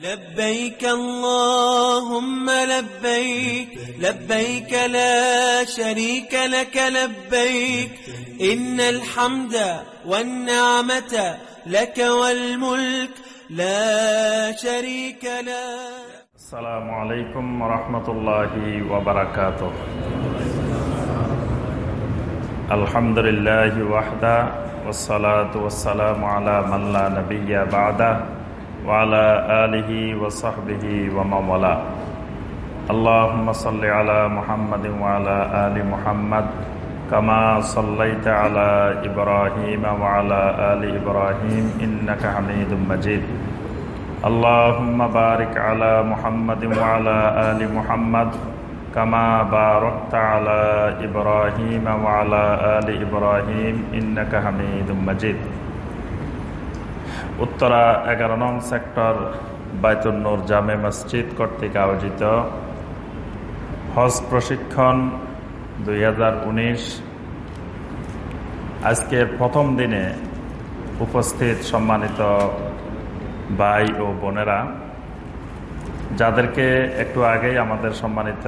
لبيك اللهم لبيك لبيك لا شريك لك لبيك. إن الحمد والنعمة لك والملك لا شريك لك السلام عليكم ورحمة الله وبركاته. الحمد لله وحده والصلاة والسلام على من لا نبي بعده. وعلى آله وصحبه ومن والاه. اللهم صل على محمد وعلى آل محمد كما صليت على إبراهيم وعلى آل إبراهيم إنك حميد مجيد. اللهم بارك على محمد وعلى آل محمد كما باركت على إبراهيم وعلى آل إبراهيم إنك حميد مجيد. উত্তরা এগারো নং সেক্টর বাইতুন্নুর জামে মসজিদ কর্তৃক আয়োজিত হজ প্রশিক্ষণ দুই হাজার উনিশ। আজকের প্রথম দিনে উপস্থিত সম্মানিত ভাই ও বোনেরা, যাদেরকে একটু আগেই আমাদের সম্মানিত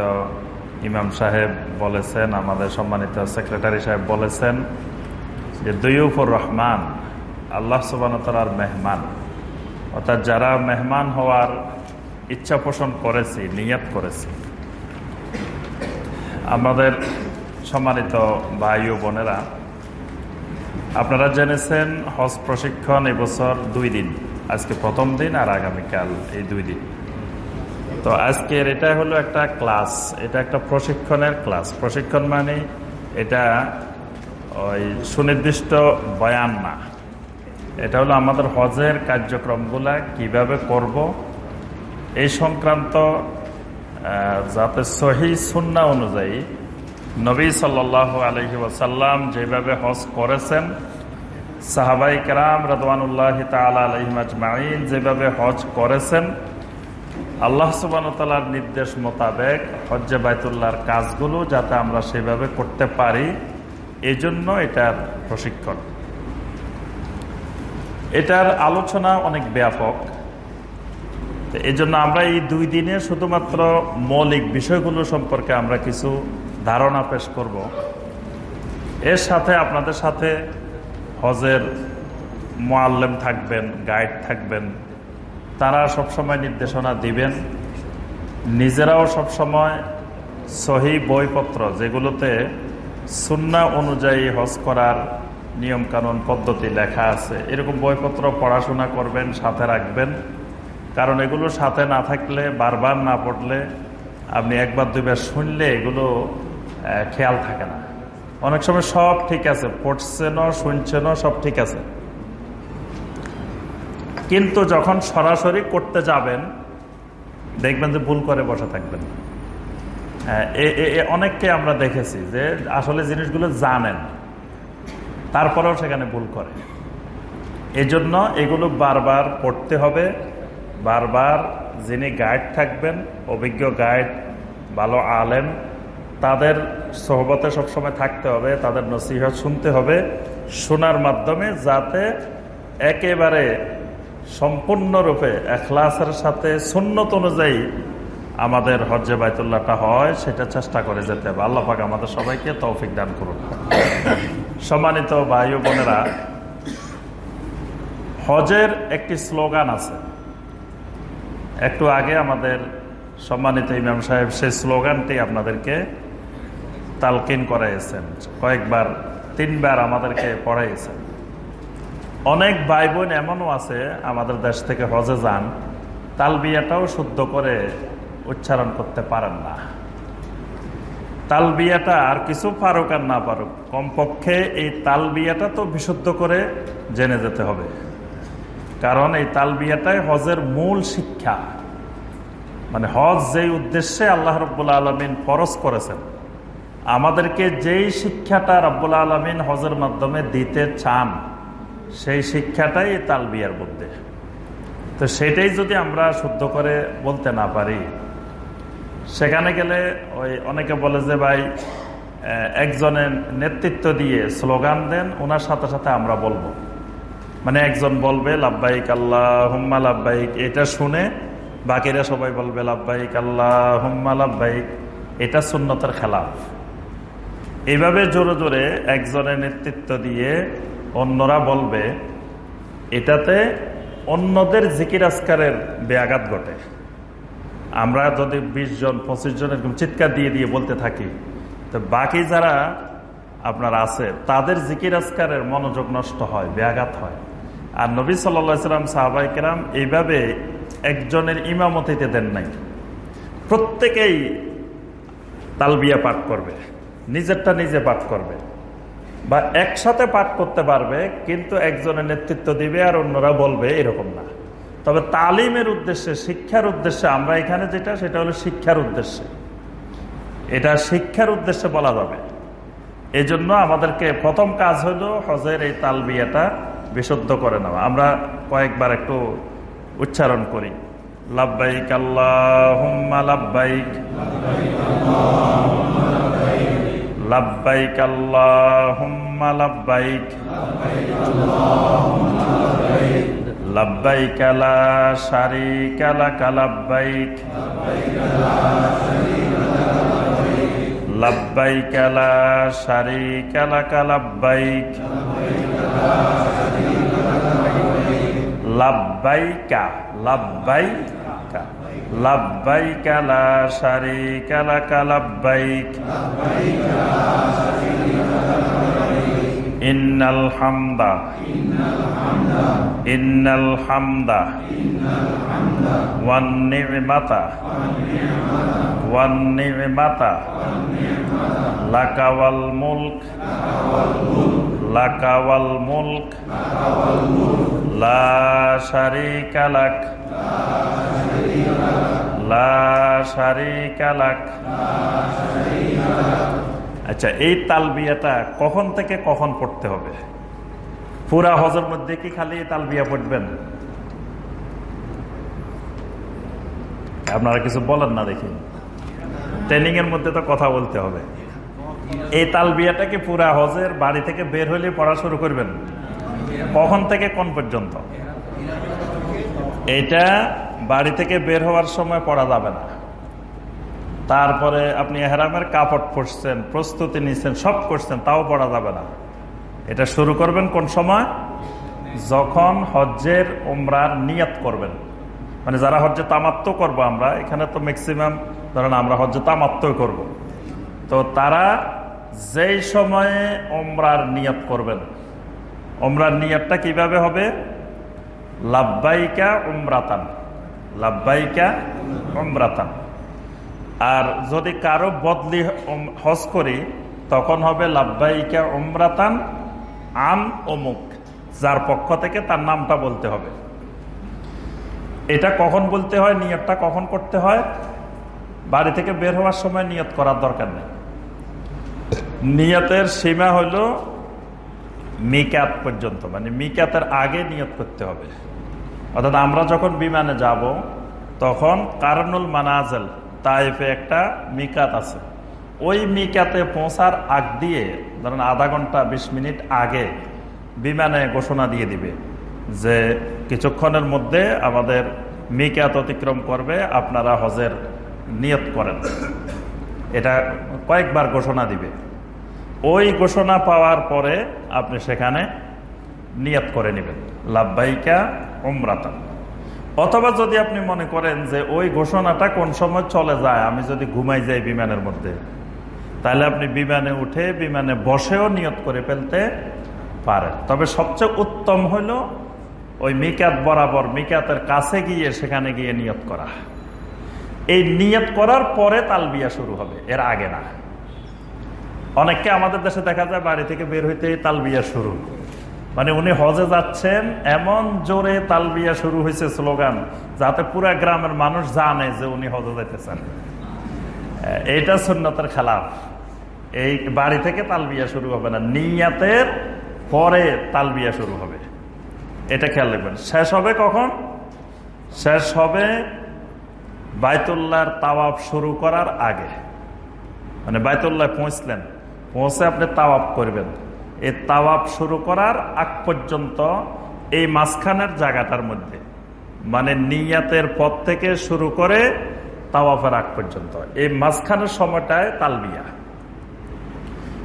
ইমাম সাহেব বলেছেন, আমাদের সম্মানিত সেক্রেটারি সাহেব বলেছেন যে, দৈয়ুফুর রহমান আল্লাহ সুবানতালার মেহমান। অর্থাৎ যারা মেহমান হওয়ার ইচ্ছা পোষণ করেছি, নিয়াত করেছে। আমাদের সম্মানিত ভাই ও বোনেরা, আপনারা জেনেছেন হজ প্রশিক্ষণ এবছর দুই দিন। আজকে প্রথম দিন আর আগামীকাল এই দুই দিন। তো আজকের এটা হলো একটা ক্লাস, এটা একটা প্রশিক্ষণের ক্লাস। প্রশিক্ষণ মানে এটা ওই সুনির্দিষ্ট বয়ান না। এটা হলো আমাদের হজের কার্যক্রমগুলা, কীভাবে করব। এই সংক্রান্ত যাতে সহি সুন্না অনুযায়ী নবী সাল্লাহ আলহি ওসাল্লাম যেভাবে হজ করেছেন সাহাবাই কেরাম রদওয়ানুল্লাহ তালহিমাজমাইন যেভাবে হজ করেছেন, আল্লাহ সুবানতালার নির্দেশ মোতাবেক হজ্জে বাইতুল্লাহর কাজগুলো যাতে আমরা সেভাবে করতে পারি এই জন্য এটার প্রশিক্ষণ। এটার আলোচনা অনেক ব্যাপক। এই জন্য আমরা এই দুই দিনে শুধুমাত্র মৌলিক বিষয়গুলো সম্পর্কে আমরা কিছু ধারণা পেশ করব। এর সাথে আপনাদের সাথে হজের মোয়াল্লেম থাকবেন, গাইড থাকবেন, তারা সবসময় নির্দেশনা দিবেন। নিজেরাও সবসময় সহি বইপত্র যেগুলোতে সুন্না অনুযায়ী হজ করার নিয়মকানুন পদ্ধতি লেখা আছে। এরকম বইপত্র পড়াশোনা করবেন, সাথে রাখবেন। কারণ এগুলো সাথে না থাকলে, বারবার না পড়লে, আপনি একবার দুইবার শুনলে এগুলো খেয়াল থাকে না। অনেক সময় সব ঠিক আছে, পড়ছেনও, শুনছেনও, সব ঠিক আছে। কিন্তু যখন সরাসরি করতে যাবেন, দেখবেন যে ভুল করে বসে থাকবেন। অনেককে আমরা দেখেছি যে আসলে জিনিসগুলো জানেন। তারপরেও সেখানে ভুল করে। এই জন্য এগুলো বারবার পড়তে হবে। বারবার যিনি গাইড থাকবেন, অভিজ্ঞ গাইড, ভালো আলেম, তাদের সহবতে সবসময় থাকতে হবে, তাদের নসিহত শুনতে হবে, শোনার মাধ্যমে যাতে একেবারে সম্পূর্ণরূপে এখলাসের সাথে সুন্নত অনুযায়ী আমাদের হজ্জে বাইতুল্লাহটা হয়, সেটা চেষ্টা করে যেতে হবে। আল্লাহ আমাদের সবাইকে তৌফিক দান করুন। সম্মানিত ভাই বোনেরা, হজের একটি স্লোগান আছে। একটু আগে আমাদের সম্মানিত ইমাম সাহেব সেই স্লোগানটি আপনাদেরকে তালকিন করাইয়েছেন, কয়েকবার, তিনবার আমাদেরকে পড়াইয়েছেন। অনেক ভাই বোন এমনও আছে, আমাদের দেশ থেকে হজে যান, তালবিয়াটাও শুদ্ধ করে উচ্চারণ করতে পারেন না। তালবিয়াটা আর কিছু পারুক আর না পারুক কমপক্ষে এই তালবিয়াটা তো বিশুদ্ধ করে জেনে যেতে হবে। কারণ এই তালবিয়াটাই হজের মূল শিক্ষা। মানে হজ যেই উদ্দেশ্যে আল্লাহ রব্বুল্লা আলমিন ফরজ করেছেন, আমাদেরকে যেই শিক্ষাটা রব্বুল আলমিন হজের মাধ্যমে দিতে চান, সেই শিক্ষাটাই এই তালবিয়ার মধ্যে। তো সেটাই যদি আমরা শুদ্ধ করে বলতে না পারি সেখানে গেলে ওই অনেকে বলে যে, ভাই একজনের নেতৃত্ব দিয়ে স্লোগান দেন, ওনার সাথে সাথে আমরা বলব। মানে একজন বলবে লাভবাহিক আল্লাহ হুম্মা লাভবাহিক এটা শুনে বাকিরা সবাই বলবে লাভবাহিক আল্লাহ লাভবাহিক এটা সুন্নতের খেলাফ। এইভাবে জোরে জোরে একজনের নেতৃত্ব দিয়ে অন্যরা বলবে, এটাতে অন্যদের জিকির আসকারের বেয়াঘাত ঘটে। আমরা যদি বিশ জন, পঁচিশ জন এরকম চিৎকার দিয়ে দিয়ে বলতে থাকি, তো বাকি যারা আপনার আছে, তাদের জিকির আসকারের মনোযোগ নষ্ট হয়, ব্যাঘাত হয়। আর নবী সাল্লাম সাহাবাইকেরাম এইভাবে একজনের ইমামতিতে দেন নাই। প্রত্যেকেই তালবিয়া পাঠ করবে, নিজেরটা নিজে পাঠ করবে বা একসাথে পাঠ করতে পারবে, কিন্তু একজনের নেতৃত্ব দিবে আর অন্যরা বলবে এরকম না। তবে তালিমের উদ্দেশ্যে, শিক্ষার উদ্দেশ্যে, আমরা এখানে যেটা, সেটা হলো শিক্ষার উদ্দেশ্যে। এটা শিক্ষার উদ্দেশ্যে বলা যাবে। এই জন্য আমাদেরকে প্রথম কাজ হলো হজের এই তালবিয়াটা বিশুদ্ধ করে নেওয়া। আমরা কয়েকবার একটু উচ্চারণ করি। লাভবাইক আল্লাহ লাভবাইক লাভবাইক আল্লাহ লাভবাইক লাভবাইক লা শারিকা লাকা লাভবাইক লাভবাইক লা শারিকা লাকা লাভবাইক লাভবাইকা লাভবাইকা লাভবাইকা লা শারিকা লাকা ইন্নাল হামদা ইন্নাল হামদা ওয়ান নি'মাতা ওয়ান নি'মাতা লাকাওয়াল মুলক লাকাওয়াল মুলক লা শারিকা লাক লা শারিকা আচ্ছা এই তালবিয়াটা কখন থেকে কখন পড়তে হবে? পুরা হজের মধ্যে কি খালি তালবিয়া পড়বেন? আপনারা কিছু বলেন না দেখি। ট্রেনিং এর মধ্যে তো কথা বলতে হবে। এই তালবিয়াটা কি পুরা হজের বাড়ি থেকে বের হলে পড়া শুরু করবেন? কখন থেকে কোন পর্যন্ত? এটা বাড়ি থেকে বের হওয়ার সময় পড়া যাবে না। তারপরে আপনি এহরামের কাপড় পরছেন প্রস্তুতি নিচ্ছেন সব করছেন, তাও পড়া যাবে না। এটা শুরু করবেন কোন সময়? যখন হজ্জের ওমরার নিয়াত করবেন। মানে যারা হজ্জে তামাত্ম করব আমরা, এখানে তো ম্যাক্সিমাম ধরেন আমরা হজ্জে তামাত্ম করব। তো তারা যেই সময়ে ওমরার নিয়ত করবেন ওমরার নিয়াতটা কীভাবে হবে? লাভবাইকা উমরাতান লাভবাইকা উমরাতান। আর যদি কারও বদলি হজ করি, তখন হবে লাভবাইকা উমরাতান আন অমুক, যার পক্ষ থেকে তার নামটা বলতে হবে। এটা কখন বলতে হয়, নিয়তটা কখন করতে হয়, বাড়ি থেকে বের হওয়ার সময় নিয়ত করার দরকার নেই। নিয়তের সীমা হইল মিকাত পর্যন্ত মানে মিকাতের আগে নিয়ত করতে হবে। অর্থাৎ আমরা যখন বিমানে যাব, তখন কারনুল মানাজেল তাইফে একটা মিকাত আছে। ওই মিকাতে পৌঁছার আগ দিয়ে, ধরেন আধা ঘণ্টা বিশ মিনিট আগে বিমানে ঘোষণা দিয়ে দিবে যে কিছুক্ষণের মধ্যে আমাদের মিকাত অতিক্রম করবে, আপনারা হজের নিয়ত করেন। এটা কয়েকবার ঘোষণা দিবে। ওই ঘোষণা পাওয়ার পরে আপনি সেখানে নিয়ত করে নেবেন। লাভবাহিকা উমরাতা অথবা যদি আপনি মনে করেন যে ওই ঘোষণাটা কোন সময় চলে যায়, আমি যদি ঘুমাই যাই বিমানের মধ্যে, তাহলে আপনি বিমানে উঠে, বিমানে বসেও নিয়ত করে ফেলতে পারেন। তবে সবচেয়ে উত্তম হইল ওই মিকাত বরাবর, মিকাতের কাছে গিয়ে, সেখানে গিয়ে নিয়ত করা। এই নিয়ত করার পরে তালবিয়া শুরু হবে, এর আগে না। অনেককে আমাদের দেশে দেখা যায়, বাড়ি থেকে বের হইতে তালবিয়া শুরু। মানে উনি হজে যাচ্ছেন, এমন জোরে তালবিয়া শুরু হয়েছে স্লোগান যাতে পুরা গ্রামের মানুষ জানে যে উনি হজে যাইতেছেন। এটা সুন্নতের খেলাফ। এই বাড়ি থেকে তালবিয়া শুরু হবে না, নিয়াতের পরে তালবিয়া শুরু হবে। এটা খেয়াল রাখবেন। শেষ হবে কখন? শেষ হবে বাইতুল্লাহর তাওয়াব শুরু করার আগে। মানে বাইতুল্লাহ পৌঁছলেন, পৌঁছে আপনি তাওয়াব করবেন। এই তাওয়াব শুরু করার আগ পর্যন্ত এই মাঝখানের জায়গাটার মধ্যে মানে নিয়াতের পথ থেকে শুরু করে তাওয়াফের আগ পর্যন্ত। এই মাঝখানের সময়টায় তালবিয়া।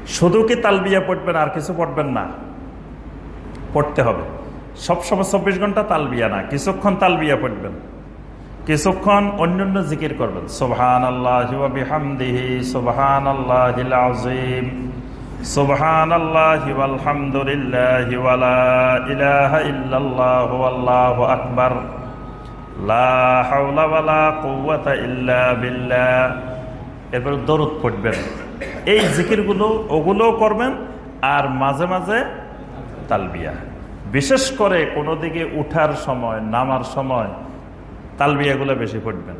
শুধু কি তালবিয়া পড়বেন, আর কিছু পড়বেন না? পড়তে হবে। সবসময় চব্বিশ ঘণ্টা তালবিয়া না, কিছুক্ষণ তালবিয়া পড়বেন। কিছুক্ষণ অন্যান্য জিকির করবেন। সোহান আল্লাহ সোহান আল্লাহ আজিম সোহান আল্লাহ আলহামদুলিল্লাহ ইলাহা ইল্লাল্লাহু আল্লাহু আকবার। লা হাওলা ওয়ালা কুওয়াতা ইল্লা বিল্লাহ। এরপর দরুদ পড়বেন। এই জিকিরগুলো, ওগুলোও করবেন আর মাঝে মাঝে তালবিয়া। বিশেষ করে কোনো দিকে উঠার সময়, নামার সময় তালবিয়াগুলো বেশি পড়বেন।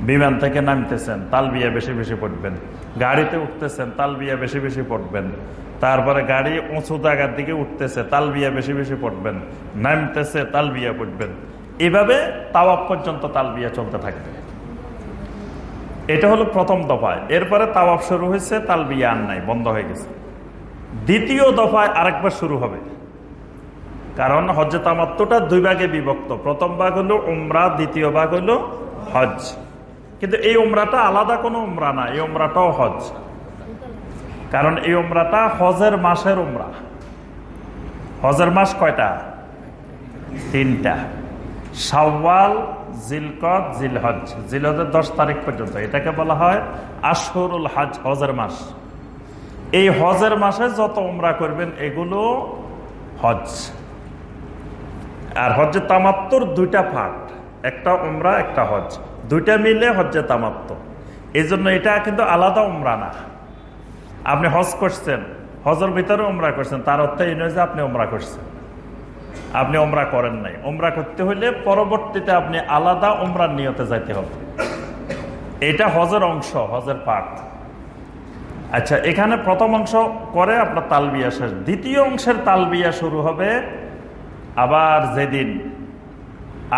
বিমান থেকে নামতেছেন, তালবিয়া বেশি বেশি পড়বেন। গাড়িতে উঠতেছেন, তালবিয়া বেশি বেশি পড়বেন। তারপরে গাড়ি উঁচু জায়গার দিকে উঠতেছে, তালবিয়া বেশি বেশি পড়বেন। নামতেছে, তালবিয়া পড়বেন। এভাবে তাওয়াব পর্যন্ত তালবিয়া চলতে থাকবে। এটা হলো প্রথম দফায়। এরপরে তাওয়াব শুরু হয়েছে, তালবিয়া আর নাই, বন্ধ হয়ে গেছে। দ্বিতীয় দফায় আরেকবার শুরু হবে। কারণ হজ্জে তামাত্মটা দুই ভাগে বিভক্ত। প্রথম ভাগ হলো উমরা, দ্বিতীয় ভাগ হলো হজ কিন্তু এই উমরাটা আলাদা কোনো উমরা না, এই উমরাটাও হজ। কারণ এই উমরাটা হজের মাসের উমরা। হজের মাস কয়টা? তিনটা। সাওয়াল জিলকত জিলহজ। জিলহজের দশ তারিখ পর্যন্ত। এটাকে বলা হয় আশহরুল হজ, হজের মাস। এই হজের মাসে যত উমরা করবেন, এগুলো হজ। আর হজ্জে তামাত্তর দুইটা ফাট একটা উমরা, একটা হজ। দুইটা মিলে হজ্জে তামাত্ম। এই জন্য এটা কিন্তু আলাদা উমরা না। আপনি হজ করছেন, হজর ভিতরে উমরা করছেন, তার অর্থ এই নয় যে আপনি উমরা করছেন। আপনি ওমরা করেন নাই। ওমরা করতে হইলে পরবর্তীতে আপনি আলাদা ওমরার নিয়তে যাইতে হবে। এটা হজের অংশ, হজের পাঠ। আচ্ছা এখানে প্রথম অংশ করে আপনার তালবিয়া শেষ। দ্বিতীয় অংশের তালবিয়া শুরু হবে আবার যেদিন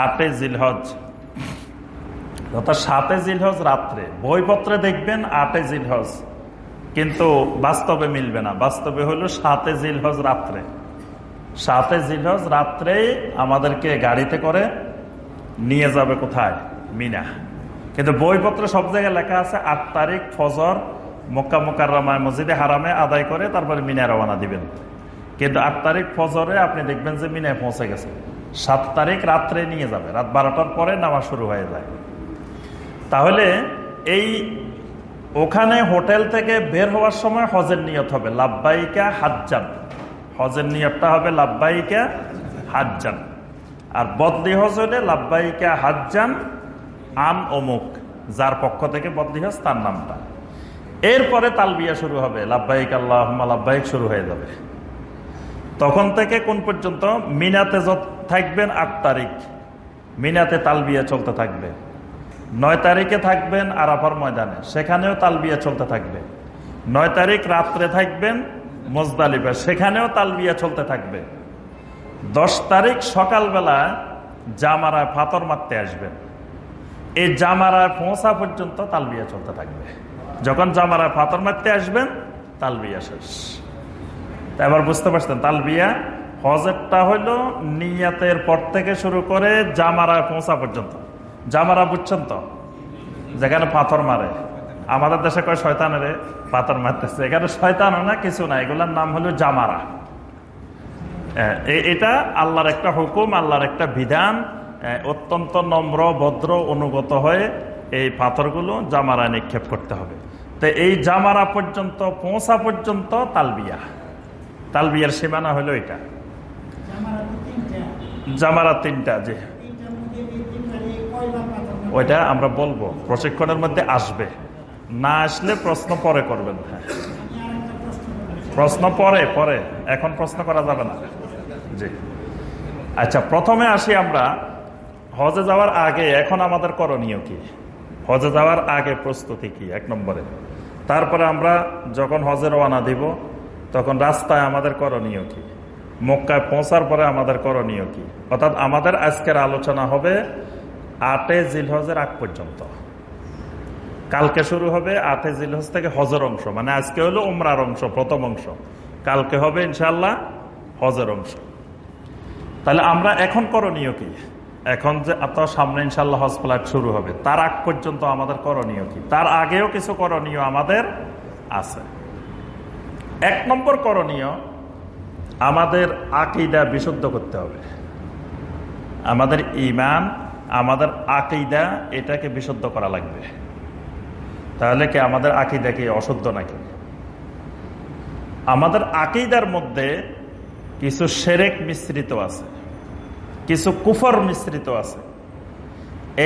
আটে জিলহজ। অর্থাৎ সাতে জিলহজ রাত্রে। বইপত্রে দেখবেন আটে জিলহজ, কিন্তু বাস্তবে মিলবে না। বাস্তবে হলো সাতে জিলহজ রাত্রে। সাতে জিলহজ রাত্রে আমাদেরকে গাড়িতে করে নিয়ে যাবে কোথায়? মিনা। কিন্তু বইপত্র সব জায়গায় লেখা আছে, আট তারিখ ফজর মক্কা মোকাররামায় মসজিদে হারামে আদায় করে তারপরে মিনা রওনা দিবেন। কিন্তু আট তারিখ ফজরে আপনি দেখবেন যে মিনায় পৌঁছে গেছে। সাত তারিখ রাত্রে নিয়ে যাবে। রাত বারোটার পরে নামা শুরু হয়ে যায়। তাহলে এই ওখানে হোটেল থেকে বের হওয়ার সময় হজের নিয়ত হবে। লাভবাইকা হাজ্জান। হজের নিয়তটা হবে লাভবাইকা হাজ্জান। আর বদলি হজ হলে লাভবাইকা হাজ্জান আন অমুক, যার পক্ষ থেকে বদলি হজ তার নামটা। এরপরে তালবিয়া শুরু হবে। লাভবাহিক আল্লাহ লাভবাহিক শুরু হয়ে যাবে। তখন থেকে কোন পর্যন্ত? মিনাতে থাকবেন আট তারিখ। মিনাতে তালবিয়া চলতে থাকবে। নয় তারিখে থাকবেন আরাফার ময়দানে, সেখানেও তালবিয়া চলতে থাকবে। নয় তারিখ রাত্রে থাকবেন মোজদালিফা, সেখানেও তালবিয়া চলতে থাকবে। দশ তারিখ সকালবেলা জামারায় ফাতর মারতে আসবেন। এই জামারায় পৌঁছা পর্যন্ত তালবিয়া চলতে থাকবে। যখন জামারায় ফাতর মারতে আসবেন, তালবিয়া শেষ। এবার বুঝতে পারছেন, তালবিয়া হজেরটা হইল নিয়াতের পর থেকে শুরু করে জামারায় পৌঁছা পর্যন্ত। জামারা বুঝছেন তো? যেখানে পাথর মারে। আমাদের দেশে কয় শয়তানের পাথর মারতেছে। এখানে শয়তান না, কিছু না। এগুলার নাম হলো জামারা। এটা আল্লাহর একটা হুকুম, আল্লাহর একটা বিধান। অত্যন্ত নম্র, ভদ্র, অনুগত হয়ে এই পাথরগুলো জামারা নিক্ষেপ করতে হবে। তো এই জামারা পর্যন্ত, পৌঁছা পর্যন্ত তালবিয়া। তালবিয়ার সীমানা হলো এটা। জামারা তিনটা। যে ওইটা আমরা বলব, প্রশিক্ষণের মধ্যে আসবে। না আসলে প্রশ্ন পরে করবেন হ্যাঁ। প্রশ্ন পরে পরে। এখন প্রশ্ন করা যাবে না। জি। আচ্ছা প্রথমে আসি আমরা, হজে যাওয়ার আগে এখন আমাদের করণীয় কি? হজে যাওয়ার আগে প্রস্তুতি কি? এক নম্বরে। তারপরে আমরা যখন হজে রওনা দিব, তখন রাস্তায় আমাদের করণীয় কি? মক্কায় পৌঁছার পরে আমাদের করণীয় কি? অর্থাৎ আমাদের আজকের আলোচনা হবে আটে জিলহজের আগ পর্যন্ত। কালকে শুরু হবে আটে জিলহজ থেকে হজের অংশ মানে আজকে হলো উমরার অংশ, প্রথম অংশ। কালকে হবে ইনশাল্লাহ হজের অংশ। তাহলে আমরা এখন করণীয় কি? এখন যে এত সামনে ইনশাল্লাহ হজ ফ্লাইট শুরু হবে, তার আগ পর্যন্ত আমাদের করণীয় কি? তার আগেও কিছু করণীয় আমাদের আছে। এক নম্বর করণীয়, আমাদের আকিদা বিশুদ্ধ করতে হবে। আমাদের ইমান আমাদের আকিদা এটাকে বিশুদ্ধ করা লাগবে। তাহলে কি আমাদের আকিদা কি অশুদ্ধ নাকি? আমাদের আকিদার মধ্যে কিছু সেরেক মিশ্রিত আছে, কিছু কুফর মিশ্রিত আছে।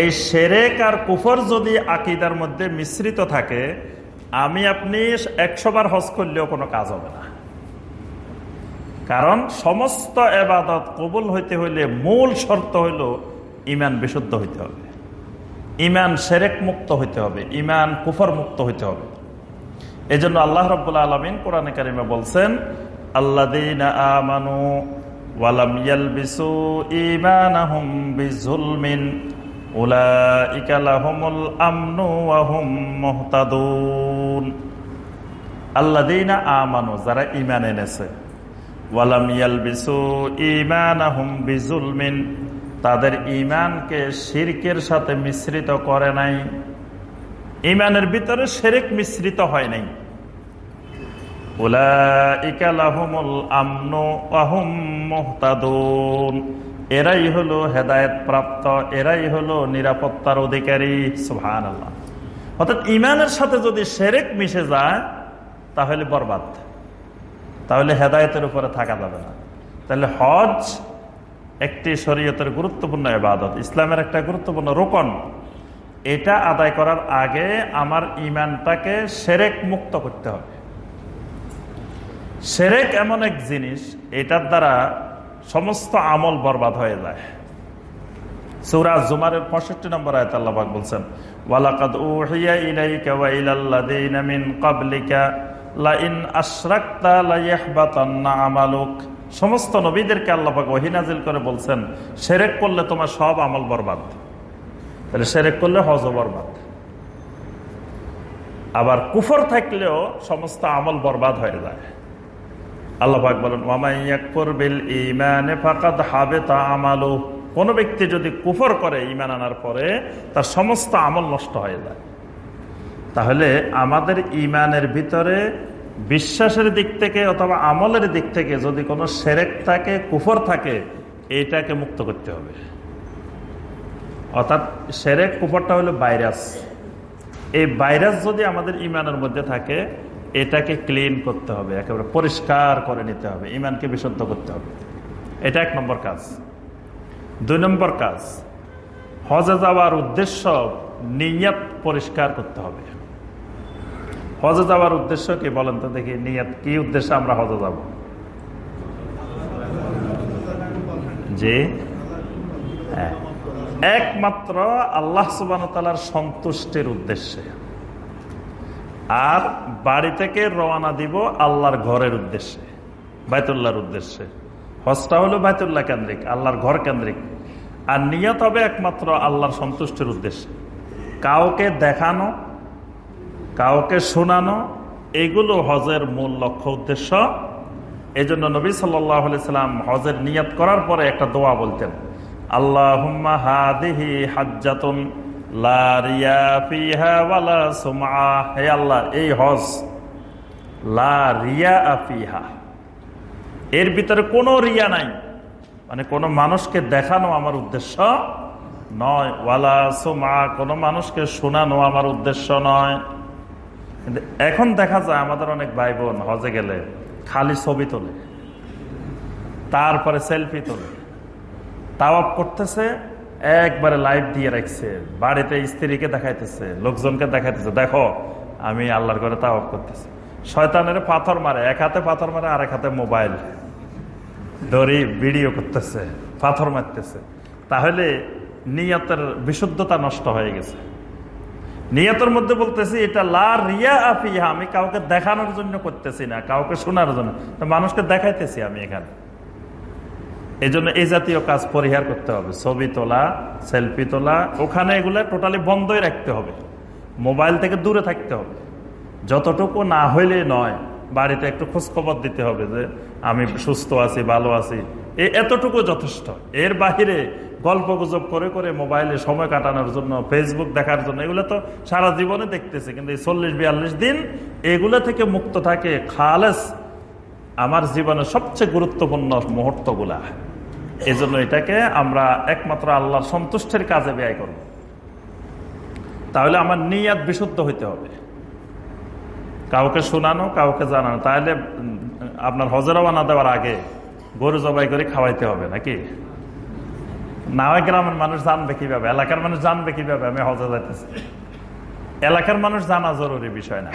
এই সেরেক আর কুফর যদি আকিদার মধ্যে মিশ্রিত থাকে, আমি আপনি একশো বার হজ করলেও কোনো কাজ হবে না। কারণ সমস্ত এবাদত কবুল হইতে হইলে মূল শর্ত হইল ইমান বিশুদ্ধ হইতে হবে। ইমান সেরেক মুক্ত হইতে হবে ইমান কুফর মুক্ত হইতে হবে। এই জন্য আল্লাহ রব্বুল্লা আলমিন কোরআন কারিমে বলছেন আল্লাদিন আমানু ওয়ালাম ঈমানাহুম বিজুলমিন আমনু যারা ঈমান এনেছে ওয়ালাম বিজুলমিন তাদের ইমানকে শিরকের সাথে মিশ্রিত করে নাই। ইমানের ভিতরে সেরেক মিশ্রিত হয় নাই। এরাই হলো হেদায়ত প্রাপ্ত এরাই হলো নিরাপত্তার অধিকারী। সুহান আল্লাহ অর্থাৎ ইমানের সাথে যদি সেরেক মিশে যায়, তাহলে বরবাদ। তাহলে হেদায়তের উপরে থাকা যাবে না। তাহলে হজ একটি শরীয়তের গুরুত্বপূর্ণ এবাদত ইসলামের একটা গুরুত্বপূর্ণ রোকন। এটা আদায় করার আগে আমার ইমানটাকে সেরেক মুক্ত করতে হবে। সেরেক এমন এক জিনিস, এটার দ্বারা সমস্ত আমল বরবাদ হয়ে যায়। সৌরাজ জুমারের পঁয়ষট্টি নম্বর আয়ত আল্লাহাক বলছেন, ওয়ালাকাদ উহিয়া ইলাইকা ওয়া ইলাল্লাযীনা মিন ক্বাবলিকা, লাইন আশরাকতা লাইয়াহবাতান্না আমালুক। সমস্ত নবীদেরকে আল্লাহাক ওহী নাজিল করে বলছেন, সেরেক করলে তোমার সব আমল বরবাদ। তাহলে সেরেক করলে হজ বরবাদ। আবার কুফর থাকলেও সমস্ত আমল বরবাদ হয়ে যায়। আল্লাহাক বলেন ওয়ামাইয়াকফর বিল ইমানে ফাকাদ হাবে তা আমালু। কোনো ব্যক্তি যদি কুফর করে ইমান আনার পরে তার সমস্ত আমল নষ্ট হয়ে যায়। তাহলে আমাদের ইমানের ভিতরে বিশ্বাসের দিক থেকে অথবা আমলের দিক থেকে যদি কোনো সেরেক থাকে, কুফর থাকে, এইটাকে মুক্ত করতে হবে। অর্থাৎ সেরেক, কুফরটা হলো ভাইরাস। এই ভাইরাস যদি আমাদের ইমানের মধ্যে থাকে, এটাকে ক্লিন করতে হবে, একেবারে পরিষ্কার করে নিতে হবে, ইমানকে বিশুদ্ধ করতে হবে। এটা এক নম্বর কাজ। দুই নম্বর কাজ, হজে যাওয়ার উদ্দেশ্য নিয়াত পরিষ্কার করতে হবে। হজে যাওয়ার উদ্দেশ্য কি বলেন তো দেখি, নিয়ত কি উদ্দেশ্যে আমরা হজে যাব? যে হ্যাঁ। একমাত্র আল্লাহ সুবানতালার সন্তুষ্টির উদ্দেশ্যে। আর বাড়ি থেকে রওনা দিব আল্লাহর ঘরের উদ্দেশ্যে, বাইতুল্লাহর উদ্দেশ্যে। হজটা হলো বাইতুল্লাহ কেন্দ্রিক, আল্লাহর ঘর কেন্দ্রিক। আর নিয়ত হবে একমাত্র আল্লাহর সন্তুষ্টির উদ্দেশ্যে। কাউকে দেখানো কাউকে শোনানো, এগুলো হজের মূল লক্ষ্য উদ্দেশ্য। এই জন্য নবী সাল্লাম হজের নিয়ত করার পরে একটা দোয়া বলতেন আল্লাহ হাদিহি হাজ্জাতুন হে আল্লাহ, এই হজ লা রিয়া আফিহা এর ভিতরে কোনো রিয়া নাই। মানে কোনো মানুষকে দেখানো আমার উদ্দেশ্য নয়। ওয়ালা সোমা কোনো মানুষকে শোনানো আমার উদ্দেশ্য নয়। কিন্তু এখন দেখা যায় আমাদের অনেক ভাই বোন হজে গেলে খালি ছবি তোলে, তারপরে সেলফি তোলে। তাওয়াপ করতেছে, একবারে লাইভ দিয়ে রাখছে, বাড়িতে স্ত্রীকে দেখাইতেছে, লোকজনকে দেখাইতেছে, দেখো, আমি আল্লাহর ঘরে তাওয়াপ করতেছি। শয়তানের পাথর মারে, এক হাতে পাথর মারে আর এক হাতে মোবাইল ধরি ভিডিও করতেছে, পাথর মারতেছে। তাহলে নিয়তের বিশুদ্ধতা নষ্ট হয়ে গেছে। নিয়তের মধ্যে বলতেছি, এটা লা রিয়া আফিহা আমি কাউকে দেখানোর জন্য করতেছি না, কাউকে শোনার জন্য। মানুষকে দেখাইতেছি আমি এখানে। এই জন্য এই জাতীয় কাজ পরিহার করতে হবে। ছবি তোলা, সেলফি তোলা, ওখানে এগুলো টোটালি বন্ধই রাখতে হবে। মোবাইল থেকে দূরে থাকতে হবে। যতটুকু না হইলে নয়, বাড়িতে একটু খোঁজখবর দিতে হবে যে, আমি সুস্থ আছি, ভালো আছি। এতটুকু যথেষ্ট। এর বাহিরে গল্প গুজব করে করে মোবাইলে সময় কাটানোর জন্য ফেসবুক দেখার জন্য, এগুলো তো সারা জীবনে দেখতেছে, কিন্তু এই চল্লিশ, বিয়াল্লিশ দিন এগুলো থেকে মুক্ত থাকে খালেস আমার জীবনের সবচেয়ে গুরুত্বপূর্ণ মুহূর্তগুলা। এই জন্য এটাকে আমরা একমাত্র আল্লাহর সন্তুষ্টের কাজে ব্যয় করব। তাহলে আমার নিয়াদ বিশুদ্ধ হইতে হবে। কাউকে শোনানো, কাউকে জানানো। তাহলে আপনার হজরাওয়ানা দেওয়ার আগে গরু জবাই করে খাওয়াইতে হবে, নাকি? না গ্রামের মানুষ জানবে কীভাবে, এলাকার মানুষ জানবে কীভাবে, আমি হজে যাইতেছি। এলাকার মানুষ জানা জরুরি বিষয় না।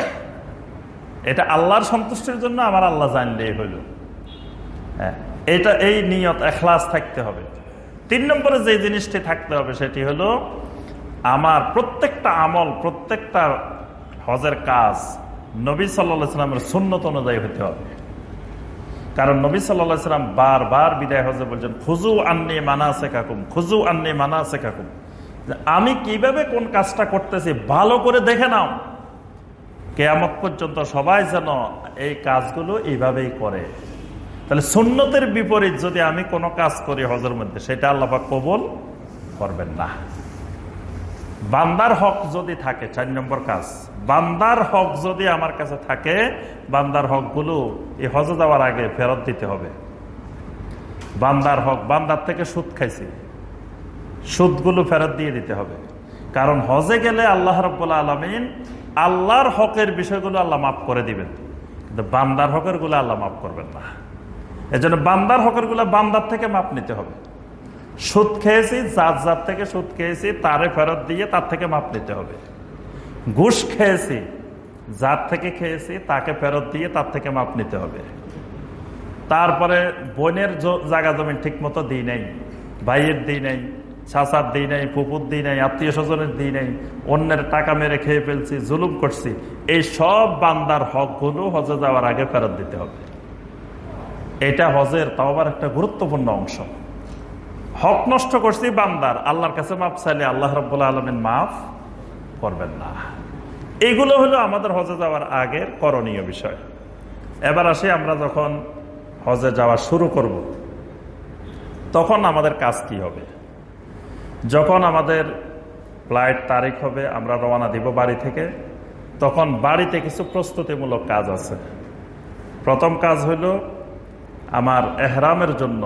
এটা আল্লাহর সন্তুষ্টির জন্য আমার আল্লাহ জানলেই হইল। হ্যাঁ এটা, এই নিয়ত, এখলাস থাকতে হবে। তিন নম্বরে যে জিনিসটি থাকতে হবে সেটি হলো, আমার প্রত্যেকটা আমল, প্রত্যেকটা হজের কাজ নবী সাল্লা সাল্লামের সুন্নত অনুযায়ী হতে হবে। কারণ নবী সাল্লা সাল্লাম বারবার বিদায় হজে বলছেন খুজু আন্নি মানা শেখাকুম খুজু আন্নি মানা শেখাকুম আমি কীভাবে কোন কাজটা করতেছি ভালো করে দেখে নাও। কেয়ামত পর্যন্ত সবাই যেন এই কাজগুলো এইভাবেই করে। তাহলে সুন্নতের বিপরীত যদি আমি কোনো কাজ করি হজের মধ্যে, সেটা আল্লাপাক কবল করবেন না। বান্দার হক যদি থাকে, চার নম্বর কাজ, বান্দার হক যদি আমার কাছে থাকে, বান্দার হকগুলো এই হজে যাওয়ার আগে ফেরত দিতে হবে। বান্দার হক, বান্দার থেকে সুদ খাইছি, সুদগুলো ফেরত দিয়ে দিতে হবে। কারণ হজে গেলে আল্লাহ রব্বুল্লা আলমিন আল্লাহর হকের বিষয়গুলো আল্লাহ মাফ করে দিবেন। কিন্তু বান্দার হকেরগুলো আল্লাহ মাফ করবেন না। এজন্য বান্দার হকেরগুলো বান্দার থেকে মাপ নিতে হবে। সুদ খেয়েছি যার যার থেকে সুদ খেয়েছি, তারে ফেরত দিয়ে তার থেকে মাপ নিতে হবে। ঘুষ খেয়েছি যার থেকে খেয়েছি, তাকে ফেরত দিয়ে তার থেকে মাপ নিতে হবে। তারপরে বোনের জায়গা জমিন ঠিক মতো দিই নেই, ভাইয়ের দিই নেই, চাচার দিই নেই পুকুর দিই নেই, আত্মীয় স্বজনের দিই নেই, অন্যের টাকা মেরে খেয়ে ফেলছি, জুলুম করছি, এই সব বান্দার হকগুলো হজে যাওয়ার আগে ফেরত দিতে হবে। এটা হজের তাও আবার একটা গুরুত্বপূর্ণ অংশ। হক নষ্ট করছি বান্দার। আল্লাহর কাছে মাফ চাইলে আল্লাহ রব্বুল্লা আলমিন মাফ করবেন না। এগুলো হলো আমাদের হজে যাওয়ার আগের করণীয় বিষয়। এবার আসি আমরা যখন হজে যাওয়া শুরু করব, তখন আমাদের কাজ কি হবে? যখন আমাদের ফ্লাইট তারিখ হবে, আমরা রওনা দিব বাড়ি থেকে, তখন বাড়িতে কিছু প্রস্তুতিমূলক কাজ আছে। প্রথম কাজ হইল আমার এহরামের জন্য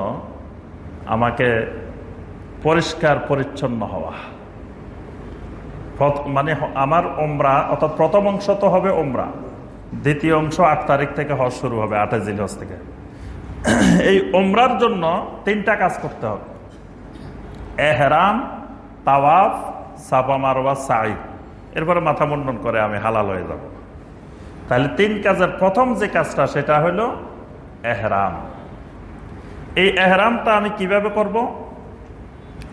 আমাকে পরিষ্কার, পরিচ্ছন্ন হওয়া। মানে আমার ওমরা অর্থাৎ প্রথম অংশ তো হবে ওমরা দ্বিতীয় অংশ আট তারিখ থেকে হজ শুরু হবে আঠাশ জিলহজ থেকে। এই ওমরার জন্য তিনটা কাজ করতে হবে। এহরাম, তাওয়াফ সাপা মারোয়া সাই এরপরে মাথা মুন্ডন করে আমি হালাল হয়ে যাব। তাহলে তিন কাজের প্রথম যে কাজটা, সেটা হলো এহরাম। এই এহরামটা আমি কীভাবে করব?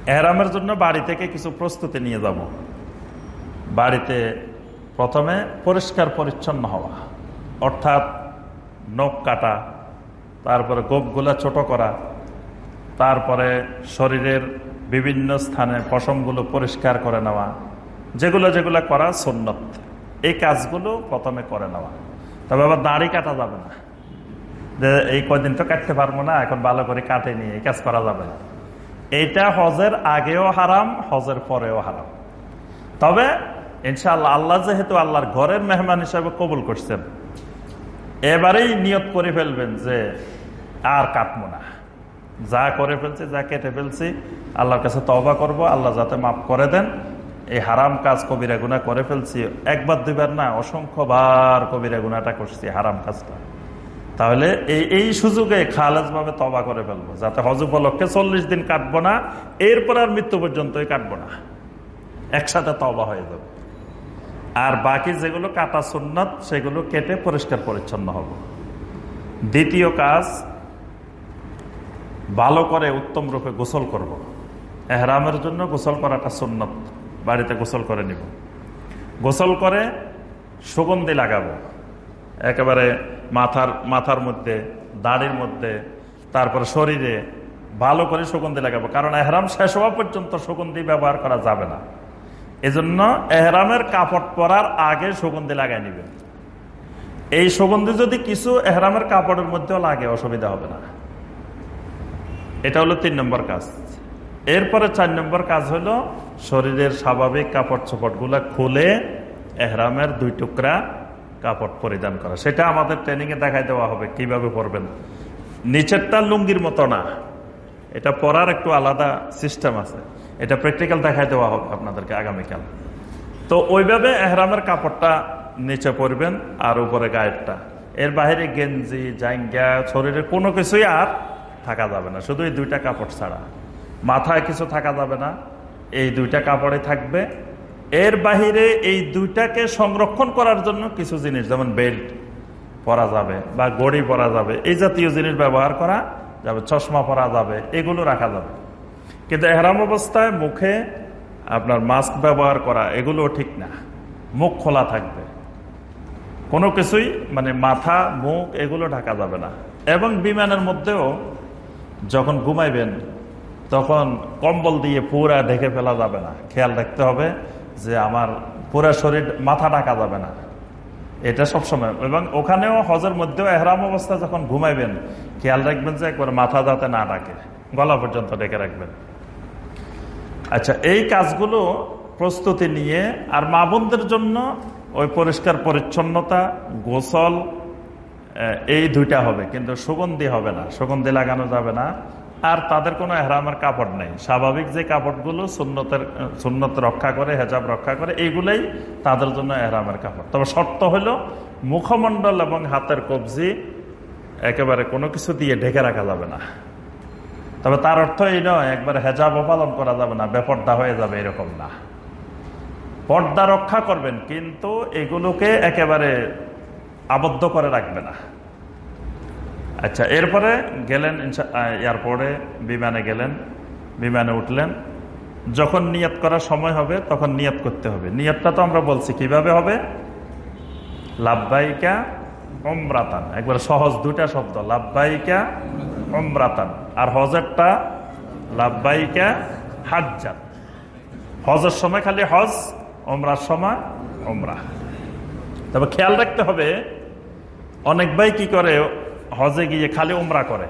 এহরামের জন্য বাড়ি থেকে কিছু প্রস্তুতি নিয়ে যাব। বাড়িতে প্রথমে পরিষ্কার পরিচ্ছন্ন হওয়া, অর্থাৎ নখ কাটা, তারপরে গোপগুলা ছোট করা, তারপরে শরীরের বিভিন্ন স্থানে পশমগুলো পরিষ্কার করে নেওয়া, যেগুলো যেগুলো করা সন্ন্যত এই কাজগুলো প্রথমে করে নেওয়া। তবে আবার দাড়ি কাটা যাবে না। যে এই কদিন তো কাটতে পারব না, এখন ভালো করে কাটেনি এই কাজ করা যাবে না। এইটা হজের আগেও হারাম, হজের পরেও হারাম। তবে ইনশাআল্লাহ আল্লাহ যেহেতু আল্লাহর ঘরের মেহমান হিসাবে কবুল করছেন, এবারেই নিয়ত করে ফেলবেন যে আর কাটবো না। যা করে ফেলছি, যা কেটে ফেলছি, আল্লাহর কাছে তবা করব, আল্লাহ যাতে মাফ করে দেন। এই হারাম কাজ কবিরা গুণা করে ফেলছি, একবার দুইবার না, অসংখ্যবার কবিরা গুণাটা করছি, হারাম কাজটা। তাহলে এই এই সুযোগে খালেজ ভাবে তবা করে ফেলব, যাতে হজ উপলক্ষে চল্লিশ দিন কাটবো না, এরপর আর মৃত্যু পর্যন্তই কাটবো না। একসাথে তবা হয়ে যাবে। আর বাকি যেগুলো কাটা সুন্নত, সেগুলো কেটে পরিষ্কার পরিচ্ছন্ন হব। দ্বিতীয় কাজ, ভালো করে উত্তম রূপে গোসল করব। এহরামের জন্য গোসল করাটা সুন্নত, বাড়িতে গোসল করে নিব। গোসল করে সুগন্ধি লাগাবো। একেবারে মাথার মাথার মধ্যে, দাড়ির মধ্যে, তারপরে শরীরে ভালো করে সুগন্ধি লাগাবো। কারণ এহরাম শেষ হওয়া পর্যন্ত সুগন্ধি ব্যবহার করা যাবে না। এজন্য এহরামের কাপড় পরার আগে সুগন্ধি লাগাই নিবেন। এই সুগন্ধি যদি কিছু এহরামের কাপড়ের মধ্যেও লাগে, অসুবিধা হবে না। এটা হলো তিন নম্বর কাজ। এরপরে চার নম্বর কাজ হলো শরীরের স্বাভাবিক কাপড় চোপড়গুলো খুলে এহরামের দুই টুকরা কাপড় পরিধান করা। সেটা আমাদের ট্রেনিংয়ে দেখাই দেওয়া হবে, কীভাবে পরবেন। নিচেরটা লুঙ্গির মতো না। এটা পরার একটু আলাদা সিস্টেম আছে। এটা প্র্যাকটিক্যাল দেখাই দেওয়া হবে আপনাদেরকে আগামীকাল। তো ওইভাবে এহরামের কাপড়টা নিচে পরবেন আর উপরে গায়েরটা। এর বাইরে গেঞ্জি জাঙ্গা শরীরের কোনো কিছুই আর থাকা যাবে না। শুধু এই দুইটা কাপড় ছাড়া। মাথায় কিছু থাকা যাবে না। এই দুইটা কাপড়ে থাকবে। এর বাহিরে এই দুইটাকে সংরক্ষণ করার জন্য কিছু জিনিস, যেমন বেল্ট পরা যাবে বা গড়ি পরা যাবে, এই জাতীয় জিনিস ব্যবহার করা যাবে, চশমা পরা যাবে, এগুলো রাখা যাবে। কিন্তু এহরাম অবস্থায় মুখে আপনার মাস্ক ব্যবহার করা এগুলো ঠিক না। মুখ খোলা থাকবে। কোনো কিছুই মানে মাথা, মুখ, এগুলো ঢাকা যাবে না। এবং বিমানের মধ্যেও যখন ঘুমাইবেন, তখন কম্বল দিয়ে পুরা ঢেকে ফেলা যাবে না। খেয়াল রাখতে হবে যে আমার পুরো শরীর মাথা ঢাকা যাবে না। এটা সবসময়। এবং ওখানেও হজের মধ্যেও এহরাম অবস্থা যখন ঘুমাইবেন, খেয়াল রাখবেন যে একবার মাথা যাতে না ডাকে গলা পর্যন্ত ডেকে রাখবেন। আচ্ছা এই কাজগুলো প্রস্তুতি নিয়ে আর মা বোনদের জন্য ওই পরিষ্কার পরিচ্ছন্নতা, গোসল এই দুইটা হবে। কিন্তু সুগন্ধি হবে না। সুগন্ধি লাগানো যাবে না। আর তাদের কোনো এহরামের কাপড় নেই। স্বাভাবিক যে কাপড়গুলো সুন্নতের, সুন্নত রক্ষা করে, হেজাব রক্ষা করে এইগুলাই তাদের জন্য এহরামের কাপড়। তবে শর্ত হলো মুখমণ্ডল এবং হাতের কবজি একেবারে কোনো কিছু দিয়ে ঢেকে রাখা যাবে না। তবে তার অর্থ এই নয়, একবার হেজাবও পালন করা যাবে না, বেপর্দা হয়ে যাবে এরকম না। পর্দা রক্ষা করবেন, কিন্তু এগুলোকে একেবারে আবদ্ধ করে রাখবে না। আচ্ছা এরপরে গেলেন এয়ারপোর্টে, বিমানে গেলেন, বিমানে উঠলেন। যখন নিয়ত করার সময় হবে, তখন নিয়ত করতে হবে। নিয়তটা তো আমরা বলছি, কীভাবে হবে? লাভবাহিকা অমরাতান একবার সহজ দুটা শব্দ লাভবাহিকা অমরাতান আর হজেরটা লাভবাহিকা হাজার হজের সময় খালি হজ ওমরার সময় ওমরা তবে খেয়াল রাখতে হবে, অনেক ভাই কি করে হজে গিয়ে খালি উমরা করে।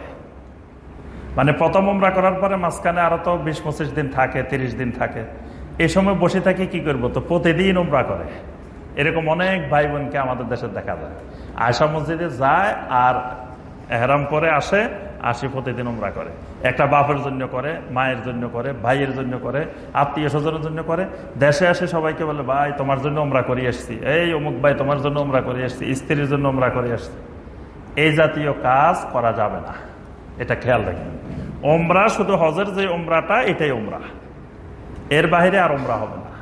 মানে প্রথম উমরা করার পরে মাঝখানে আরও তো বিশ পঁচিশ দিন থাকে, তিরিশ দিন থাকে। এই সময় বসে থাকি কি করব? তো প্রতিদিন উমরা করে। এরকম অনেক ভাই বোনকে আমাদের দেশে দেখা যায়। আয়সা মসজিদে যায় আর এহরাম করে আসে, আসি প্রতিদিন উমরা করে। একটা বাপের জন্য করে, মায়ের জন্য করে, ভাইয়ের জন্য করে, আত্মীয় স্বজনের জন্য করে। দেশে আসে সবাইকে বলে, ভাই, তোমার জন্য উমরা করে এসছি এই অমুক ভাই, তোমার জন্য উমরা করে এসছি স্ত্রীর জন্য উমরা করে আসছি। এই জাতীয় কাজ করা যাবে না। এটা খেয়াল রাখবেন। ওমরা শুধু হজের যে ওমরাটা এটাই ওমরা এর বাহিরে আর ওমরা হবে না।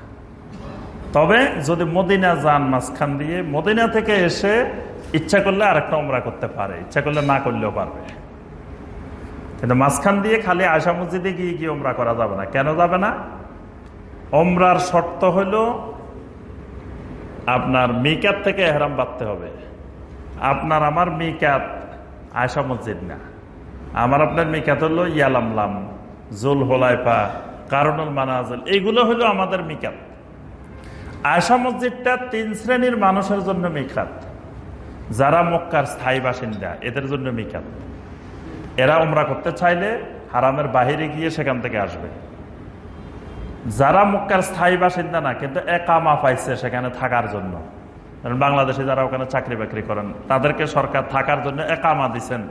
তবে যদি মদিনা যান মাঝখান দিয়ে, মদিনা থেকে এসে ইচ্ছা করলে আরেকটা ওমরা করতে পারে। ইচ্ছা করলে না করলেও পারবে। কিন্তু মাঝখান দিয়ে খালি আশা মসজিদে গিয়ে গিয়ে ওমরা করা যাবে না। কেন যাবে না? ওমরার শর্ত হইল আপনার মিকাত থেকে এহরাম বাঁধতে হবে। আপনার আমার মিকাত আয়সা মসজিদ না। আমার আপনার মিকাত হলো ইয়ালামলাম জোল হোলাইফা কারণুল মানাজল এইগুলো হলো আমাদের মিকাত। আয়সা মসজিদটা তিন শ্রেণির মানুষের জন্য মিকাত। যারা মক্কার স্থায়ী বাসিন্দা, এদের জন্য মিকাত। এরা উমরা করতে চাইলে হারামের বাহিরে গিয়ে সেখান থেকে আসবে। যারা মক্কার স্থায়ী বাসিন্দা না, কিন্তু একামা পাইছে সেখানে থাকার জন্য। বাংলাদেশে যারা ওখানে চাকরি বাকরি করেন, তাদেরকে সরকার থাকার জন্য একামা দিচ্ছেন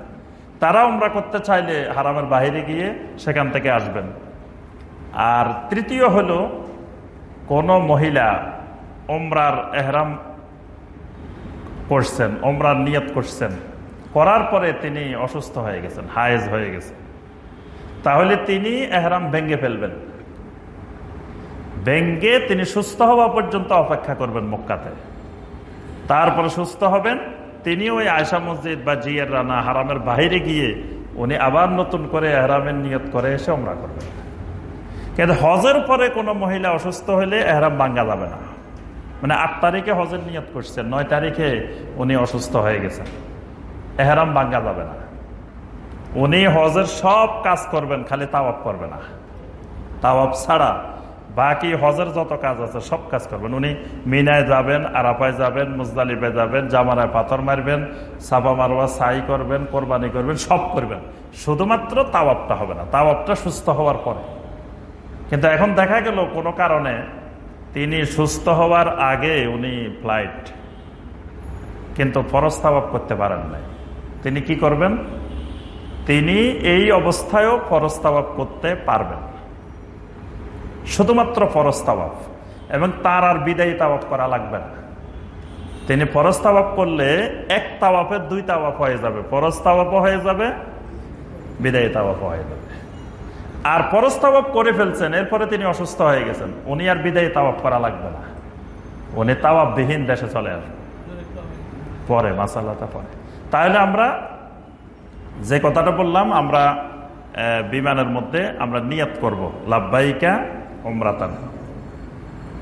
তারা উমরা করতে চাইলে হারামের বাহিরে গিয়ে সেখান থেকে আসবেন। আর তৃতীয় হলো, কোন মহিলা ওমরার এহরাম করছেন ওমরার নিয়ত করছেন, করার পরে তিনি অসুস্থ হয়ে গেছেন, হায়েজ হয়ে গেছেন। তাহলে তিনি এহরাম ভেঙ্গে ফেলবেন। ভেঙ্গে তিনি সুস্থ হওয়া পর্যন্ত অপেক্ষা করবেন মক্কাতে। তারপরে সুস্থ হবেন। তিনি ওই আয়সা মসজিদ বা জিয়ার রানা হারামের বাহিরে গিয়ে উনি আবার নতুন করে এহরামের নিয়ত করে এসে ওমরা করবেন। কিন্তু হজের পরে কোনো মহিলা অসুস্থ হলে এহরাম ভাঙ্গা যাবে না। মানে আট তারিখে হজের নিয়ত করছেন নয় তারিখে উনি অসুস্থ হয়ে গেছেন। এহরাম ভাঙ্গা যাবে না। উনি হজের সব কাজ করবেন, খালি তাওয়াব করবে না। তাওয়াব ছাড়া বাকি হজের যত কাজ আছে, সব কাজ করবেন। উনি মিনায় যাবেন, আরাফায় যাবেন মুজদালিফে যাবেন জামারায় পাথর মারবেন, সাফা মারওয়া সাই করবেন, কোরবানি করবেন, সব করবেন। শুধুমাত্র তাওয়াবটা হবে না তাওয়াবটা সুস্থ হওয়ার পরে। কিন্তু এখন দেখা গেল কোনো কারণে তিনি সুস্থ হওয়ার আগে উনি ফ্লাইট, কিন্তু ফরজ তাওয়াব করতে পারেন নাই। তিনি কি করবেন? তিনি এই অবস্থায়ও ফরজ তাওয়াব করতে পারবেন। শুধুমাত্র ফরজ তাওয়াব এবং তার আর বিদায়ী তাওয়াব করা লাগবে না। তিনি ফরজ তাওয়াব করলে এক তাওয়াফের দুই তাওয়াফ হয়ে যাবে। ফরজ হয়ে যাবে, বিদায়ী তাওয়াফও হয়ে যাবে। আর ফরজ করে ফেলছেন, এরপরে তিনি অসুস্থ হয়ে গেছেন। উনি আর বিদায়ী তাওয়াব করা লাগবে না। উনি তাওয়াববিহীন দেশে চলে আসবেন। পরে মাসাল্লাটা পরে। তাহলে আমরা যে কথাটা বললাম, আমরা বিমানের মধ্যে আমরা নিয়ত করব। লাভবাহিকা ওমরাতান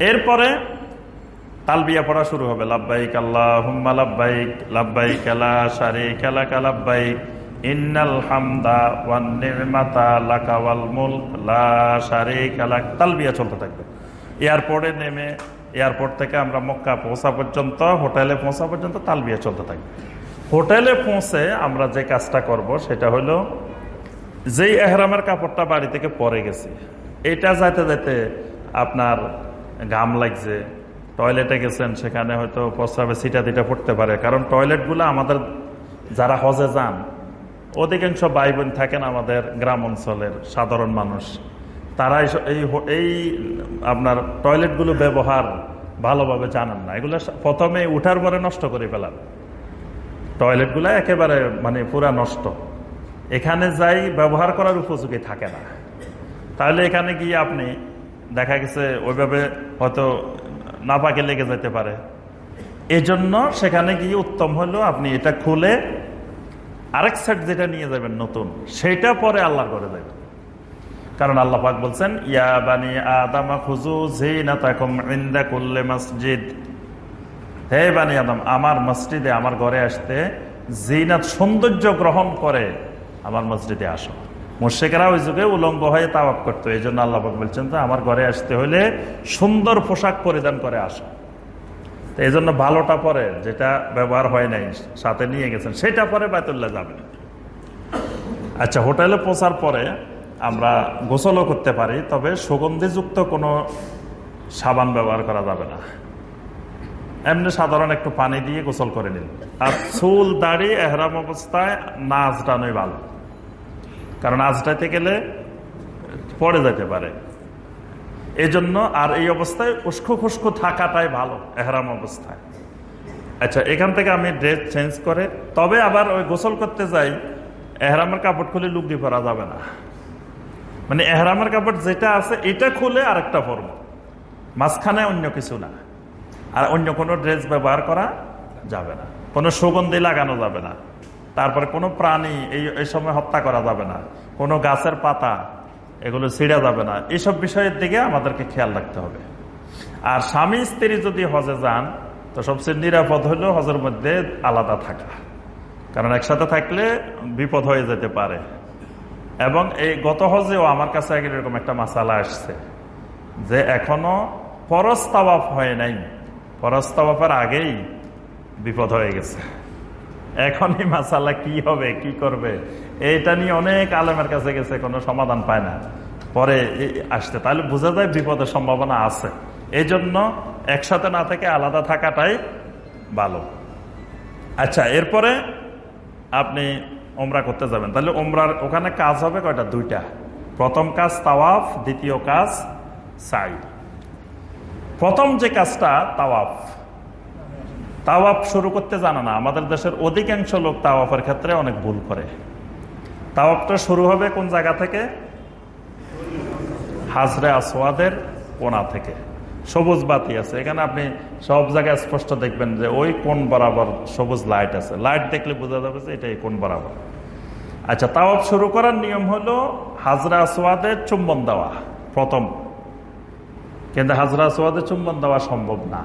এরপরে তালবিয়া পড়া শুরু হবে। লাভবাহিক আল্লাহ হুম্মা লাভবাহিক লাভবাহিক আলা শারিক আলাকা লাভবাহিক ইন্নাল হামদা ওয়ান নি'মাতা লাকা ওয়াল লা শারিক আলাক তালবিয়া চলতে থাকবে। এয়ারপোর্টে নেমে, এয়ারপোর্ট থেকে আমরা মক্কা পৌঁছা পর্যন্ত, হোটেলে পৌঁছা পর্যন্ত তালবিয়া চলতে থাকবে। হোটেলে পৌঁছে আমরা যে কাজটা করব, সেটা হলো, যেই এহরামের কাপড়টা বাড়ি থেকে পরে গেছে এটা যাইতে যাইতে আপনার ঘাম লাগছে। টয়লেটে গেছেন, সেখানে হয়তো প্রস্রাবে সিটা দিটা পড়তে পারে। কারণ টয়লেটগুলো আমাদের যারা হজে যান, অধিকাংশ ভাই বোন থাকেন আমাদের গ্রাম অঞ্চলের সাধারণ মানুষ। তারা এই- এই আপনার টয়লেটগুলো ব্যবহার ভালোভাবে জানেন না। এগুলো প্রথমে উঠার পরে নষ্ট করে ফেলান টয়লেটগুলো একেবারে মানে পুরা নষ্ট। এখানে যাই ব্যবহার করার উপযোগী থাকে না। তাহলে এখানে গিয়ে আপনি দেখা গেছে ওইভাবে হয়তো নাপাকে লেগে যেতে পারে। এজন্য সেখানে গিয়ে উত্তম হলো আপনি এটা খুলে আরেক সাইড যেটা নিয়ে যাবেন নতুন, সেটা পরে আল্লাহর করে যাবেন কারণ আল্লাহ পাক বলছেন, ইয়া বানি আদামা খুজু ইনদা কুল্লি মসজিদ। হে বানি আদম, আমার মসজিদে, আমার ঘরে আসতে জিনাত সৌন্দর্য গ্রহণ করে আমার মসজিদে আসো। মুর্শেকেরা ওই যুগে উলঙ্গ হয়ে তাওয়াব করতো। এই জন্য আল্লাহ বলছেন তো আমার ঘরে আসতে হলে সুন্দর পোশাক পরিধান করে আসো। তো এই জন্য ভালোটা পরে, যেটা ব্যবহার হয় নাই, সাথে নিয়ে গেছেন, সেটা পরে বায়তুল্লাহ যাবেন আচ্ছা হোটেলে পৌঁছার পরে আমরা গোসলও করতে পারি, তবে সুগন্ধিযুক্ত কোনো সাবান ব্যবহার করা যাবে না। এমনি সাধারণ একটু পানি দিয়ে গোসল করে নিন। আর চুল, দাড়ি, এহরাম অবস্থায় না আজটানোই ভালো। কারণ আজটাইতে গেলে পড়ে যেতে পারে। এই জন্য আর এই অবস্থায় উস্কো খুস্কো থাকাটাই ভালো, এহরাম অবস্থায়। আচ্ছা এখান থেকে আমি ড্রেস চেঞ্জ করে, তবে আবার ওই গোসল করতে যাই, এহরামের কাপড় খুলে লুঙ্গি পরা যাবে না। মানে এহরামের কাপড় যেটা আছে, এটা খুলে আর একটা পরব। মাঝখানে অন্য কিছু না। আর অন্য কোনো ড্রেস ব্যবহার করা যাবে না। কোনো সুগন্ধি লাগানো যাবে না। তারপরে কোনো প্রাণী এই এই সময় হত্যা করা যাবে না। কোনো গাছের পাতা এগুলো ছিঁড়া যাবে না। এইসব বিষয়ের দিকে আমাদেরকে খেয়াল রাখতে হবে। আর স্বামী স্ত্রী যদি হজে যান, তো সবচেয়ে নিরাপদ হলো হজের মধ্যে আলাদা থাকা। কারণ একসাথে থাকলে বিপদ হয়ে যেতে পারে। এবং এই গত হজেও আমার কাছে এরকম একটা মাসালা আসছে যে এখনও পরস তাওয়াফ হয় নাই। পরস তাওয়াফের আগেই বিপদ হয়ে গেছে। এখনই মাসালা কি হবে, কি করবে? এইটা নিয়ে অনেক আলেমের কাছে গেছে, কোনো সমাধান পায় না। পরে এই আসতে তাহলে বোঝা যায় বিপদের সম্ভাবনা আছে। এই জন্য একসাথে না থেকে আলাদা থাকাটাই ভালো। আচ্ছা এরপরে আপনি ওমরা করতে যাবেন। তাহলে ওমরার ওখানে কাজ হবে কয়টা? দুইটা। প্রথম কাজ তাওয়াফ, দ্বিতীয় কাজ সাই প্রথম যে কাজটা তাওয়াফ তাওয়াফ শুরু করতে জানা না। আমাদের দেশের অধিকাংশ লোক তাওয়াফের ক্ষেত্রে অনেক ভুল করে। তাওয়াফটা শুরু হবে কোন জায়গা থেকে? হাজরে আসওয়াদের কোনা থেকে। সবুজ বাতি আছে। এখানে আপনি সব জায়গায় স্পষ্ট দেখবেন যে ওই কোন বরাবর সবুজ লাইট আছে। লাইট দেখলে বোঝা যাবে যে এটাই কোন বরাবর। আচ্ছা তাওয়াফ শুরু করার নিয়ম হলো হাজরা আসওয়াদের চুম্বন দেওয়া প্রথম। কিন্তু হাজরা আসওয়াদের চুম্বন দেওয়া সম্ভব না।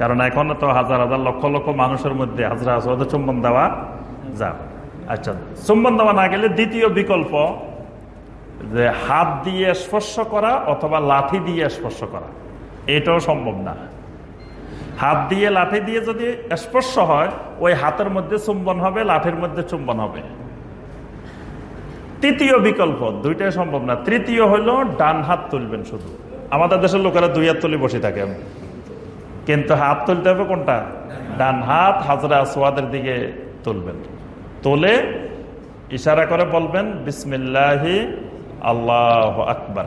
কারণ এখন তো হাজার হাজার লক্ষ লক্ষ মানুষের মধ্যে হাজরা আসওয়াদের চুম্বন দেওয়া যাবে। আচ্ছা চুম্বন দেওয়া না গেলে দ্বিতীয় বিকল্প যে হাত দিয়ে স্পর্শ করা অথবা লাঠি দিয়ে স্পর্শ করা। এটাও সম্ভব না। হাত দিয়ে লাঠি দিয়ে যদি স্পর্শ হয়, ওই হাতের মধ্যে চুম্বন হবে, লাঠির মধ্যে চুম্বন হবে। তৃতীয় বিকল্প, দুইটাই সম্ভব না। তৃতীয় হলো ডান হাত তুলবেন শুধু। আমাদের দেশের লোকেরা দুই হাত তুলে বসে থাকে। কিন্তু হাত তুলতে হবে কোনটা? ডান হাত হাজরা আসওয়াদের দিকে তুলবেন। তোলে ইশারা করে বলবেন, বিসমিল্লাহি আল্লাহ আকবার।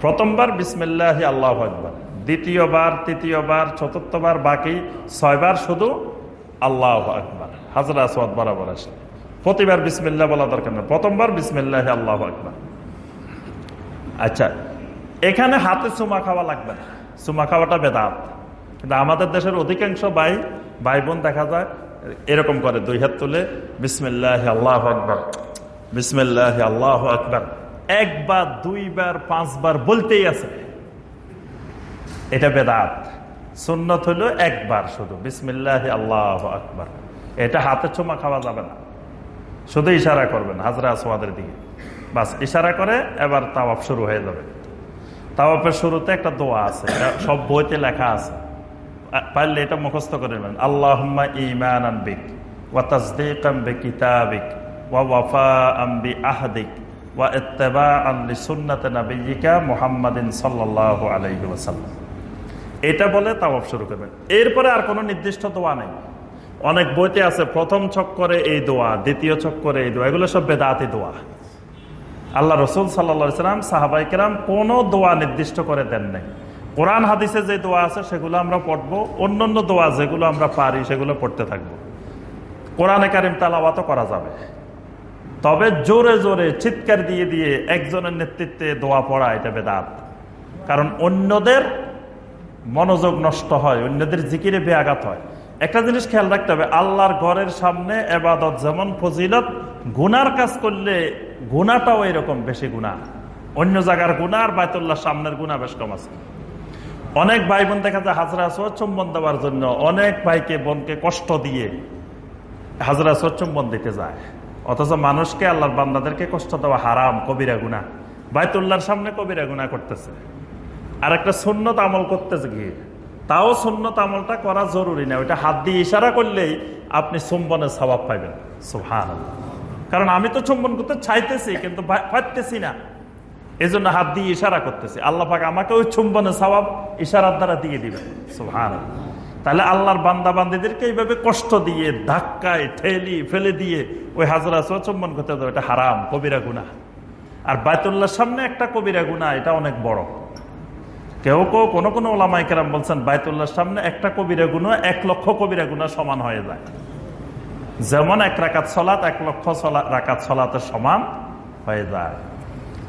প্রথমবার বিসমিল্লাহি আল্লাহ আকবার। দ্বিতীয়বার, তৃতীয়বার, চতুর্থবার, বাকি ছয়বার শুধু আল্লাহ আকবার। হাজরা আসওয়াদ বরাবর আসে। প্রতিবার বিসমিল্লা বলা দরকার নেই। প্রথমবার বিসমিল্লাহ আল্লাহ আকবার। আচ্ছা এখানে হাতে চুমা খাওয়া লাগবে না। চুমা খাওয়াটা বেদাত। কিন্তু আমাদের দেশের অধিকাংশ ভাই ভাই বোন দেখা যায়, এরকম করে, দুই হাত তুলে, বিসমিল্লাহ আল্লাহ আকবর, বিসমিল্লাহ আল্লাহ আকবর। একবার, দুইবার, পাঁচবার বলতেই আছে। এটা বেদাত। সুন্নত হলো একবার শুধু, বিসমিল্লাহ আল্লাহ আকবর। এটা হাতে চুমা খাওয়া যাবে না। শুধু ইশারা করবেন, হাজরা আসওয়াদের দিকে। বাস, ইশারা করে, এবার তাওয়াফ শুরু হয়ে যাবে। তাওয়াফের শুরুতে একটা দোয়া আছে সব বইতে লেখা আছে। পারলে এটা মুখস্থ করে নেবেন। আল্লাহ ইমান আনবিক ওয়া তাসদিক আম্বি কিতাবিক ওয়া ওয়াফা আম্বি আহাদিক ওয়া ইত্তেবা আল্লি সুন্নাতে নাবিয়িকা মুহাম্মাদিন সাল্লাল্লাহু আলাইহি ওয়াসাল্লাম। এটা বলে তাওয়াফ শুরু করবেন। এরপরে আর কোনো নির্দিষ্ট দোয়া নেই। অনেক বইতে আছে, প্রথম চক্করে এই দোয়া, দ্বিতীয় চক্করে এই দোয়া, এগুলো সব বেদাতি দোয়া। আল্লাহ রসুল সাল্লাম সাহাবাই কেরাম কোনো দোয়া নির্দিষ্ট করে দেন নাই। কোরআন হাদিসে যে দোয়া আছে সেগুলো আমরা পড়ব, অন্যান্য দোয়া যেগুলো আমরা পারি সেগুলো পড়তে থাকব। কোরআনে কারিম তালাওয়াত করা যাবে। তবে জোরে জোরে চিৎকার দিয়ে দিয়ে একজনের নেতৃত্বে দোয়া পড়া এটা বেদাত। কারণ অন্যদের মনোযোগ নষ্ট হয়, অন্যদের জিকিরে বেআঘাত হয়। একটা জিনিস খেয়াল রাখতে হবে, আল্লাহর ঘরের সামনে এবাদত যেমন ফজিলত, গুনার কাজ করলে গুণাটাও এরকম বেশি গুণা অন্য জায়গার গুণা আর বায়তুল্লাহ সামনের গুণা বেশ কম আছে। অনেক ভাই বোন দেখা যায় হাজরা চুম্বন দেওয়ার জন্য অনেক ভাইকে বোনকে কষ্ট দিয়ে হাজরা চুম্বন দিতে যায়। অথচ মানুষকে, আল্লাহর বান্দাদেরকে কষ্ট দেওয়া হারাম, কবিরা গুণা বায়তুল্লাহর সামনে কবিরা গুণা করতেছে। আর একটা সুন্নত আমল করতেছে গিয়ে। তাও সুন্নত আমলটা করা জরুরি না। ওইটা হাত দিয়ে ইশারা করলেই আপনি চুম্বনের স্বভাব পাইবেন। সুহান কারণ আমি তো চুম্বন করতে চাইতেছি, কিন্তু পাইতেছি না। এই জন্য হাত দিয়ে ইশারা করতেছি। আল্লাহ পাক আমাকে ওই চুম্বনের স্বভাব ইশারার দ্বারা দিয়ে দিবেন। সুহান তাহলে আল্লাহর বান্দা বান্দিদেরকে এইভাবে কষ্ট দিয়ে, ধাক্কায় ঠেলি, ফেলে দিয়ে ওই হাজরা চুম্বন করতে হবে। এটা হারাম, কবিরা গুণা আর বায়তুল্লাহর সামনে একটা কবিরা গুণা এটা অনেক বড়। কেউ কেউ কোনো কোনো ওলামাই কেরাম বলছেন, বায়তুল্লাহর সামনে একটা কবিরা গুণ এক লক্ষ কবিরা গুণা সমান হয়ে যায়। যেমন এক রাকাত সলাত, এক লক্ষ রাকাত সলাতের সমান হয়ে যায়।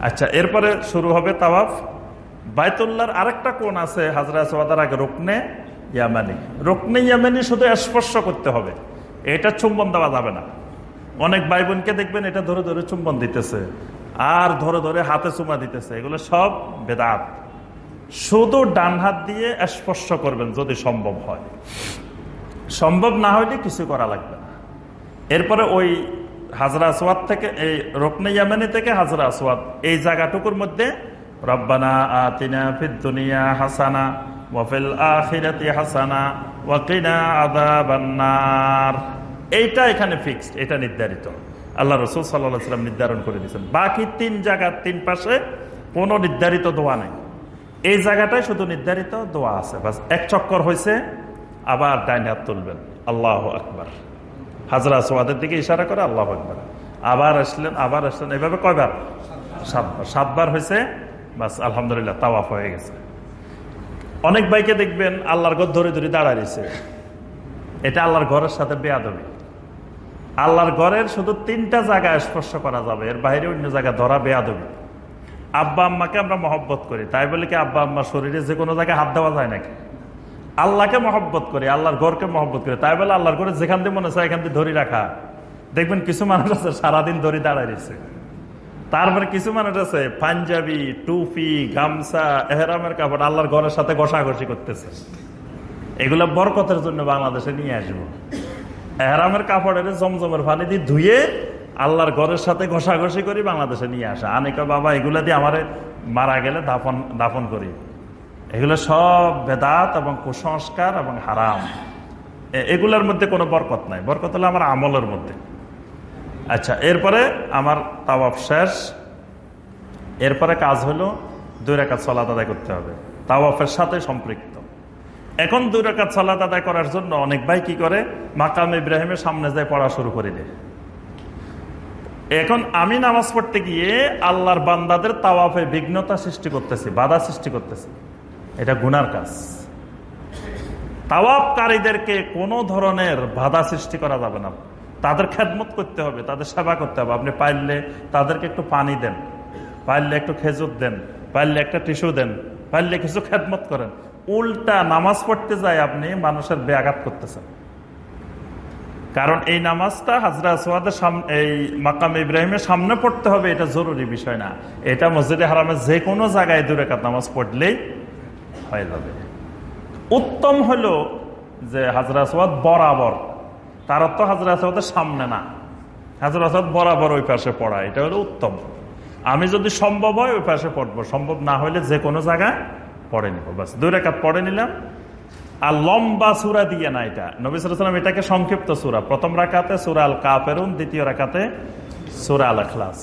আচ্ছা এরপরে শুরু হবে তাওয়াফ। বায়তুল্লাহর আরেকটা কোন আছে, হাজরা সোয়াদার আগে রুকনে ইয়ামানি। রুকনে ইয়ামানি শুধু স্পর্শ করতে হবে। এটা চুম্বন দেওয়া যাবে না। অনেক ভাই বোনকে দেখবেন এটা ধরে ধরে চুম্বন দিতেছে, আর ধরে ধরে হাতে চুমা দিতেছে। এগুলো সব বেদাত। শুধু ডান হাত দিয়ে স্পর্শ করবেন যদি সম্ভব হয়। সম্ভব না হইলে কিছু করা লাগবে না। এরপরে ওই হাজরা আসওয়াদ থেকে, এই রকনে ইয়ামানি থেকে হাজরা আসওয়াদ, এই জায়গাটুকুর মধ্যে রব্বানা আতিনা ফিদ দুনিয়া হাসানা ওয়াফিল আখিরাতি হাসানা ওয়াকিনা আযাবান্নার এইটা এখানে ফিক্সড, এটা নির্ধারিত। আল্লাহ রসুল সাল্লাহ সাল্লাম নির্ধারণ করে দিয়েছেন। বাকি তিন জায়গার তিন পাশে কোনো নির্ধারিত দোয়া নেই। এই জায়গাটায় শুধু নির্ধারিত দোয়া আছে। বাস এক চক্কর হয়েছে আবার ডাইন হাত তুলবেন। আল্লাহ আকবার। হাজরা সোয়াদের দিকে ইশারা করে আল্লাহ আকবার। আবার আসলেন আবার আসলেন। এভাবে কয়বার? সাতবার। সাতবার হয়েছে বাস আলহামদুলিল্লাহ তাওয়াফ হয়ে গেছে। অনেক বাইকে দেখবেন আল্লাহর ঘর ধরে ধরে দাঁড়াইছে এটা আল্লাহর ঘরের সাথে বেয়াদবি। আল্লাহর ঘরের শুধু তিনটা জায়গায় স্পর্শ করা যাবে, এর বাইরে অন্য জায়গায় ধরা বেয়াদবি। আব্বা আম্মাকে আমরা মহব্বত করি। তাই বলে কি আব্বা আম্মার শরীরে যে কোনো জায়গায় হাত দেওয়া যায় নাকি? আল্লাহকে মহব্বত করি, আল্লাহর ঘরকে মহব্বত করি। তাই বলে আল্লাহর ঘরে যেখান দিয়ে মনে হয় এখান দিয়ে ধরি রাখা। দেখবেন কিছু মানুষ আছে, সারাদিন ধরি দাঁড়ায় রয়েছে। তারপরে কিছু মানুষ আছে, পাঞ্জাবি, টুপি, গামছা, এহরামের কাপড় আল্লাহর ঘরের সাথে ঘষাঘষি করতেছে। এগুলো বরকতের জন্য বাংলাদেশে নিয়ে আসব। এহরামের কাপড়ের জমজমের পানি দিয়ে ধুয়ে আল্লাহর ঘরের সাথে ঘষাঘষি করি বাংলাদেশে নিয়ে আসা। আনিকা বাবা, এগুলো দিয়ে আমারে মারা গেলে দাফন দাফন করি। এগুলো সব বেদাত এবং কুসংস্কার এবং হারাম। এগুলোর মধ্যে কোনো বরকত নাই। বরকত হলো আমার আমলের মধ্যে। আচ্ছা এরপরে আমার তাওয়াফ শেষ। এরপরে কাজ হলো দুই রেখাত সলাত আদায় করতে হবে। তাওয়াফের সাথে সম্পৃক্ত। এখন দুই রেখাত সলাত আদায় করার জন্য অনেক ভাই কি করে? মাকাম ইব্রাহিমের সামনে যায় পড়া শুরু করে দেয়। এখন আমি নামাজ পড়তে গিয়ে আল্লাহর বান্দাদের তাওয়াফে বিঘ্নতা সৃষ্টি করতেছি, বাধা সৃষ্টি করতেছি। এটা গুনার কাজ। তাওয়াবকারীদেরকে কোনো ধরনের বাধা সৃষ্টি করা যাবে না। তাদের খেদমত করতে হবে, তাদের সেবা করতে হবে। আপনি পাইলে তাদেরকে একটু পানি দেন, পাইলে একটু খেজুর দেন, পাইলে একটা টিস্যু দেন, পাইলে কিছু খেদমত করেন। উল্টা নামাজ পড়তে যায় আপনি, মানুষের ব্যাঘাত করতেছেন। কারণ এই নামাজটা হাজরা আসওয়াদের সামনে এই মাকাম ইব্রাহিমের সামনে পড়তে হবে, এটা জরুরি বিষয় না। এটা মসজিদে হারামের যে কোনো জায়গায় দূরে কাত নামাজ পড়লেই হয়ে যাবে। উত্তম হলো যে হাজরা বরাবর, তার অর্থ হাজরা সামনে না। হাজরা বরাবর ওই পাশে পড়া, এটা হলো উত্তম। আমি যদি সম্ভব হয় ওই পাশে পড়ব, সম্ভব না হলে যে কোনো জায়গায় পড়ে নিব। বাস, দুই রেখাত পড়ে নিলাম আর লম্বা সুরা দিয়ে না এটা। নবিসাম এটাকে সংক্ষিপ্ত সুরা। প্রথম রাখাতে সুরা আল কাপেরুন দ্বিতীয় রাখাতে সুরা আল আখলাস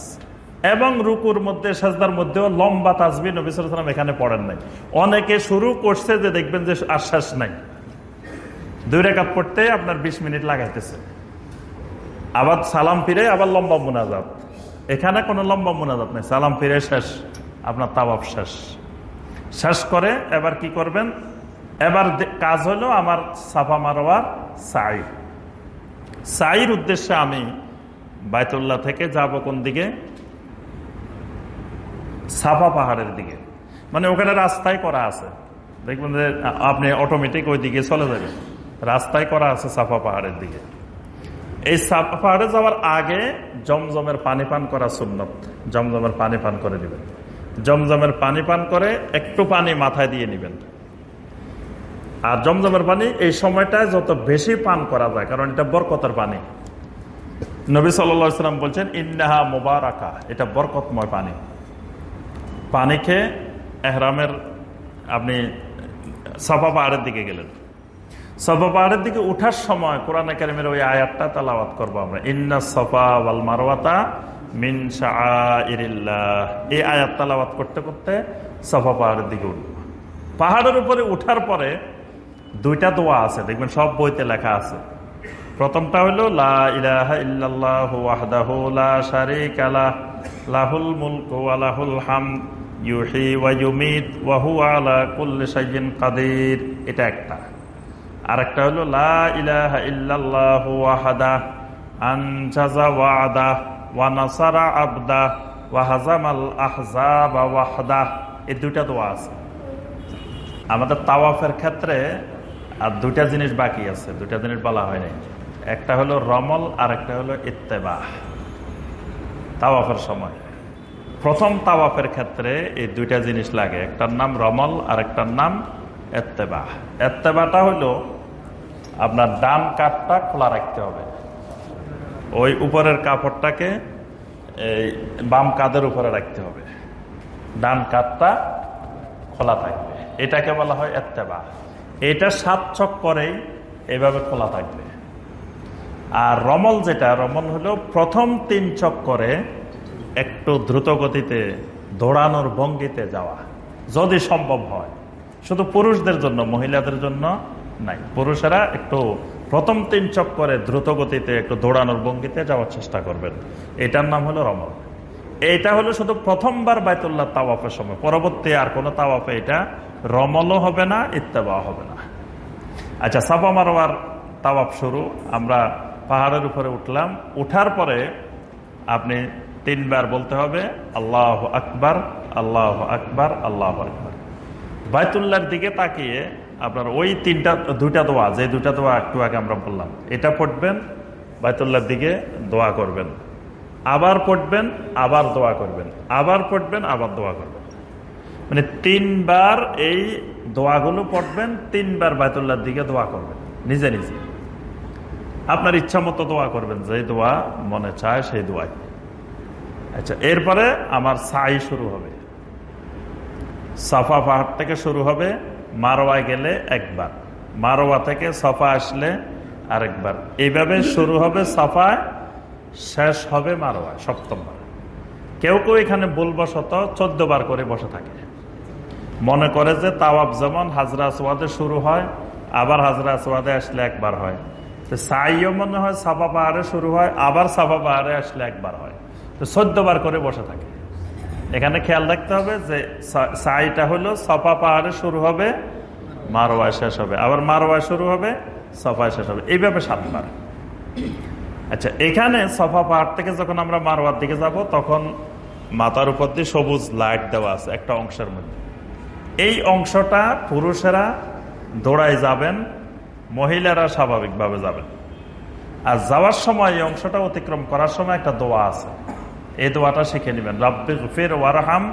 এবং রুকুর মধ্যে, সাজদার মধ্যেও লম্বা তাজবি নবিসাম এখানে পড়েন নাই। অনেকে শুরু করছে যে দেখবেন যে আশ্বাস নাই। দুই রেখাত পড়তে আপনার ২০ মিনিট লাগাইতেছে। আবার সালাম ফিরে, আবার লম্বা মুনাজাত। এখানে কোনো লম্বা মুনাজাত নেই। সালাম ফিরে শেষ, আপনার তাবাব শেষ। শেষ করে, এবার কি করবেন? এবার কাজ হলো আমার সাফা মারোয়ার সাই সাইর উদ্দেশ্যে আমি বাইতুল্লাহ থেকে যাব কোন দিকে? সাফা পাহাড়ের দিকে। মানে ওখানে রাস্তায় করা আছে। দেখবেন যে আপনি অটোমেটিক ওই দিকে চলে যাবেন। রাস্তায় করা আছে সাফা পাহাড়ের দিকে। এই সাফা পাহাড়ে যাওয়ার আগে জমজমের পানি পান করা সুন্নত। জমজমের পানি পান করে নেবেন। জমজমের পানি পান করে একটু পানি মাথায় দিয়ে নেবেন। আর জমজমের পানি, এই সময়টায় যত বেশি পান করা যায়, কারণ এটা বরকতের পানি। নবী সাল্লাম বলছেন, ইন্নাহা মোবারাকা এটা বরকতময় পানি। পানি খেয়ে এহরামের আপনি সাফা পাহাড়ের দিকে গেলেন। সাফা পাহাড়ের দিকে উঠার সময় কোরআন একাডেমির ওই আয়াতটা তালাবাত করব আমরা। ইন্না সফা ওয়াল মারওয়াতা মিন শাআইরিল্লাহ এই আয়াত তালাবাত করতে করতে সাফা পাহাড়ের দিকে উঠব। পাহাড়ের উপরে উঠার পরে দুইটা দোয়া আছে, দেখবেন সব বইতে লেখা আছে। প্রথমটা হলো লা ইলাহা ইল্লাল্লাহু ওয়াহদাহু লা শারীকা লাহুল মুলকু ওয়া লাহুল হামদ ইউহয়ি ওয়া ইউমীত, ওয়া আলা কুল্লি শাইইন কাদির। এটা একটা। আরেকটা হলো লা ইলাহা আনজাজা ওয়া নাসারা আবদা এই দুইটা দোয়া আছে। আমাদের তাওয়াফের ক্ষেত্রে আর দুটা জিনিস বাকি আছে, দুইটা জিনিস বলা হয় নাই। একটা হলো রমল, আর একটা হলো ইত্তেবাহ, তাওয়াফের সময়। প্রথম তাওয়াফের ক্ষেত্রে এই দুইটা জিনিস লাগে, একটার নাম রমল আর একটার নাম এত্তেবাহ এত্তেবাটা হলো আপনার ডান কাঠটা খোলা রাখতে হবে। ওই উপরের কাপড়টাকে এই বাম কাঁধের উপরে রাখতে হবে। ডান কাঠটা খোলা থাকবে। এটাকে বলা হয় এত্তেবা এটা সাত ছক করেই এভাবে খোলা থাকবে। আর রমল যেটা, রমল হলো প্রথম তিন চক করে একটু দ্রুত গতিতে দৌড়ানোর ভঙ্গিতে যাওয়া, যদি সম্ভব হয়। শুধু পুরুষদের জন্য, মহিলাদের জন্য নাই। পুরুষেরা একটু প্রথম তিন চক করে দ্রুত গতিতে একটু দৌড়ানোর ভঙ্গিতে যাওয়ার চেষ্টা করবেন। এটার নাম হলো রমল। এটা হলো শুধু প্রথমবার বাইতুল্লাহ তাওয়াফের সময়। পরবর্তী আর কোনো তাওয়াফে এটা রমলও হবে না ইত্তেবা হবে না। আচ্ছা সাফা মারোয়ার তাওয়াফ শুরু। আমরা পাহাড়ের উপরে উঠলাম। উঠার পরে আপনি তিনবার বলতে হবে, আল্লাহ আকবার আল্লাহ আকবার আল্লাহ আকবার। বাইতুল্লাহর দিকে তাকিয়ে আপনার ওই তিনটা, দুইটা দোয়া, যে দুইটা দোয়া একটু আগে আমরা বললাম, এটা পড়বেন, বাইতুল্লাহর দিকে দোয়া করবেন। আবার পড়বেন, আবার দোয়া করবেন। আবার পড়বেন, আবার দোয়া করবেন। মানে তিনবার এই দোয়াগুলো পড়বেন, তিনবার বাইতুল্লাহর দিকে দোয়া করবেন, নিজে নিজে। আপনার ইচ্ছা মতো দোয়া করবেন, যে দোয়া মনে চায় সেই দোয়াই। আচ্ছা এরপরে আমার সাই শুরু হবে। সাফা পাহাড় থেকে শুরু হবে মারোয়ায় গেলে একবার। মারোয়া থেকে সাফা আসলে আরেকবার। এইভাবে শুরু হবে, সাফায় শেষ হবে মারোয়া সপ্তমবার। কেউ কেউ এখানে বলবশত চোদ্দ বার করে বসে থাকে। মনে করে যে তাওয়াব যেমন হাজরা আসওয়াদে শুরু হয়, আবার হাজরা আসওয়াদে আসলে একবার হয়। তো সাইও মনে হয় সাফা পাহাড়ে শুরু হয়, আবার সাফা পাহাড়ে আসলে একবার হয়। তো চোদ্দ বার করে বসে থাকে। এখানে খেয়াল রাখতে হবে যে সাইটা হলো সফা পাহাড়ে শুরু হবে মারোয়ায় শেষ হবে। আবার মারোয়ায় শুরু হবে, সফায় শেষ হবে। এইভাবে সাতবার। আচ্ছা এখানে সফা পাহাড় থেকে যখন আমরা মারোয়ার দিকে যাব, তখন মাথার উপর দিয়ে সবুজ লাইট দেওয়া আছে একটা অংশের মধ্যে। এই অংশটা পুরুষেরা দৌড়ায় যাবেন, মহিলারা স্বাভাবিকভাবে যাবেন। আর যাওয়ার সময় এই অংশটা অতিক্রম করার সময় একটা দোয়া আছে। এই দোয়াটা শিখে নেবেন। রব্বে ফের ওয়ারহাম,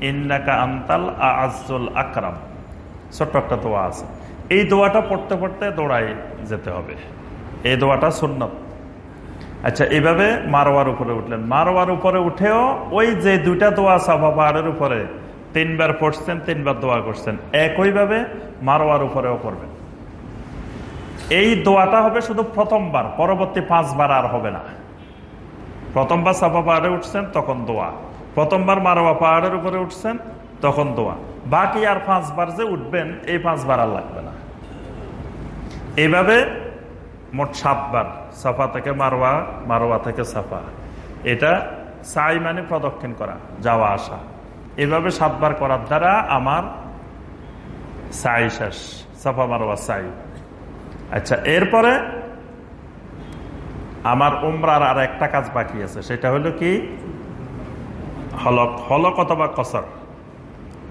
ইন্নাকা আন্তাল আজুল আকরাম। ছোট্ট একটা দোয়া আছে। এই দোয়াটা পড়তে পড়তে দৌড়াই যেতে হবে। এই দোয়াটা সুন্নত। আচ্ছা এইভাবে মারোয়ার উপরে উঠলেন। মারোয়ার উপরে উঠেও ওই যে দুইটা দোয়া সাফা পাহাড়ের উপরে তিনবার পড়ছেন, তিনবার দোয়া করছেন। একইভাবে মারোয়ার উপরেও করবেন। এই দোয়াটা হবে শুধু প্রথমবার, পরবর্তী পাঁচবার আর হবে না। প্রথমবার সাফা পাহাড়ে উঠছেন, তখন দোয়া। প্রথমবার মারোয়া পাহাড়ের উপরে উঠছেন, তখন দোয়া। বাকি আর পাঁচবার যে উঠবেন, এই পাঁচবার আর লাগবে না। এইভাবে মোট সাতবার সাফা থেকে মারোয়া মারোয়া থেকে সাফা। এটা সাই মানে প্রদক্ষিণ করা, যাওয়া, আসা। এভাবে সাতবার করার দ্বারা আমার সাই শেষ। সাফা মারোয়া সাই। আচ্ছা এরপরে আমার উমরার আর একটা কাজ বাকি আছে। সেটা হলো কি? হলক। হলক অথবা কসর।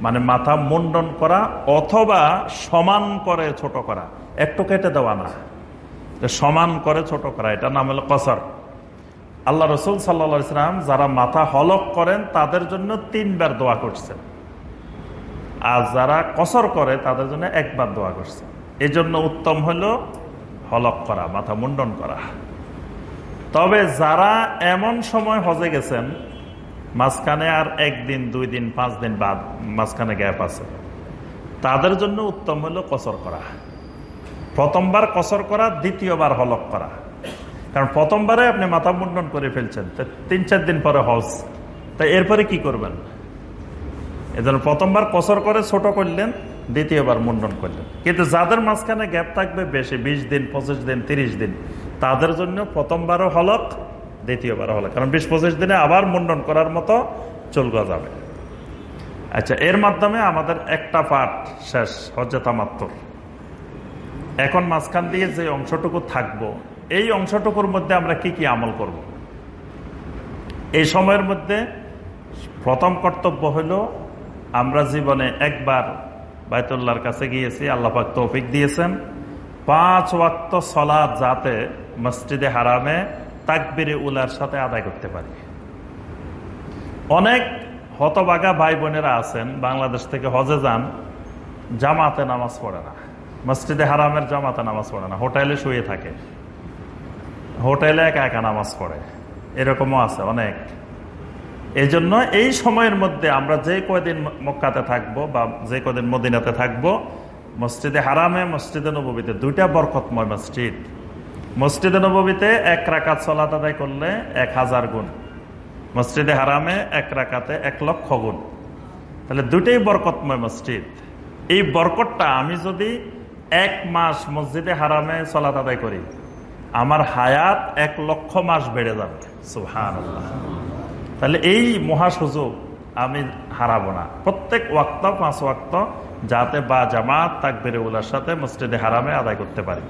মানে মাথা মুন্ডন করা অথবা সমান করে ছোট করা। একটু কেটে দেওয়া না। সমান করে ছোট করা। এটা নাম হলো কসর। আল্লাহ রসুল সাল্লা ইসলাম যারা মাথা হলক করেন, তাদের জন্য তিনবার দোয়া করছেন আর যারা কসর করে, তাদের জন্য একবার দোয়া করছে। এই জন্য উত্তম হলো হলক করা, মাথা মুন্ডন করা। তবে যারা এমন সময় হজে গেছেন, মাঝখানে আর একদিন, দুই দিন, পাঁচ দিন বাদ মাঝখানে গ্যাপ আছে, তাদের জন্য উত্তম হলো কসর করা। প্রথমবার কসর করা, দ্বিতীয়বার হলক করা। কারণ প্রথমবারে আপনি মাথা মুন্ডন করে ফেলছেন। তিন, চার দিন পরে হজ তাই এরপরে কি করবেন? এজন্য প্রথমবার কসর করে ছোট করলেন, দ্বিতীয়বার মুন্ডন করলেন। কিন্তু যাদের মাঝখানে গ্যাপ থাকবে বেশি, বিশ দিন, পঁচিশ দিন, তিরিশ দিন, তাদের জন্য প্রথমবারও হলক দ্বিতীয়বার হলক কারণ বিশ, পঁচিশ দিনে আবার মুন্ডন করার মতো চলগা যাবে আচ্ছা এর মাধ্যমে আমাদের একটা পাঠ শেষ হজ্জাতামাত্তর এখন মাঝখান দিয়ে যে অংশটুকু থাকব এই অংশটুকুর মধ্যে আমরা কি কি আমল করব। এই সময়ের মধ্যে প্রথম কর্তব্য হলো, আমরা জীবনে একবার বায়তুল্লাহর কাছে গিয়েছি আল্লাহাক তৌফিক দিয়েছেন। পাঁচ ওয়াক্ত সলাদ যাতে মসজিদে হারামে তাকবিরে উলার সাথে আদায় করতে পারি। অনেক হতবাগা ভাই বোনেরা আছেন, বাংলাদেশ থেকে হজে যান, জামাতে নামাজ পড়ে না। মসজিদে হারামের জামাতে নামাজ পড়ে না, হোটেলে শুয়ে থাকে। হোটেলে একা একা নামাজ পড়ে। এরকমও আছে অনেক। এই জন্য এই সময়ের মধ্যে আমরা যে কয়দিন মক্কাতে থাকব বা যে কদিন মদিনাতে থাকব, মসজিদে হারামে, মসজিদে নবীতে দুইটা বরকতময় মসজিদ। মসজিদে নবীতে এক রাকাত চলাত আদায় করলে এক হাজার গুণ। মসজিদে হারামে এক রাকাতে এক লক্ষ গুণ। তাহলে দুইটাই বরকতময় মসজিদ। এই বরকতটা আমি যদি এক মাস মসজিদে হারামে চলাত আদায় করি আমার হায়াত এক লক্ষ মাস বেড়ে যাবে। সুহান তাহলে এই মহা সুযোগ আমি হারাবো না। প্রত্যেক ওয়াক্ত, পাঁচ ওয়াক্ত, যাতে বা জামাত তাকবিরে উলার সাথে মসজিদে হারামে আদায় করতে পারি।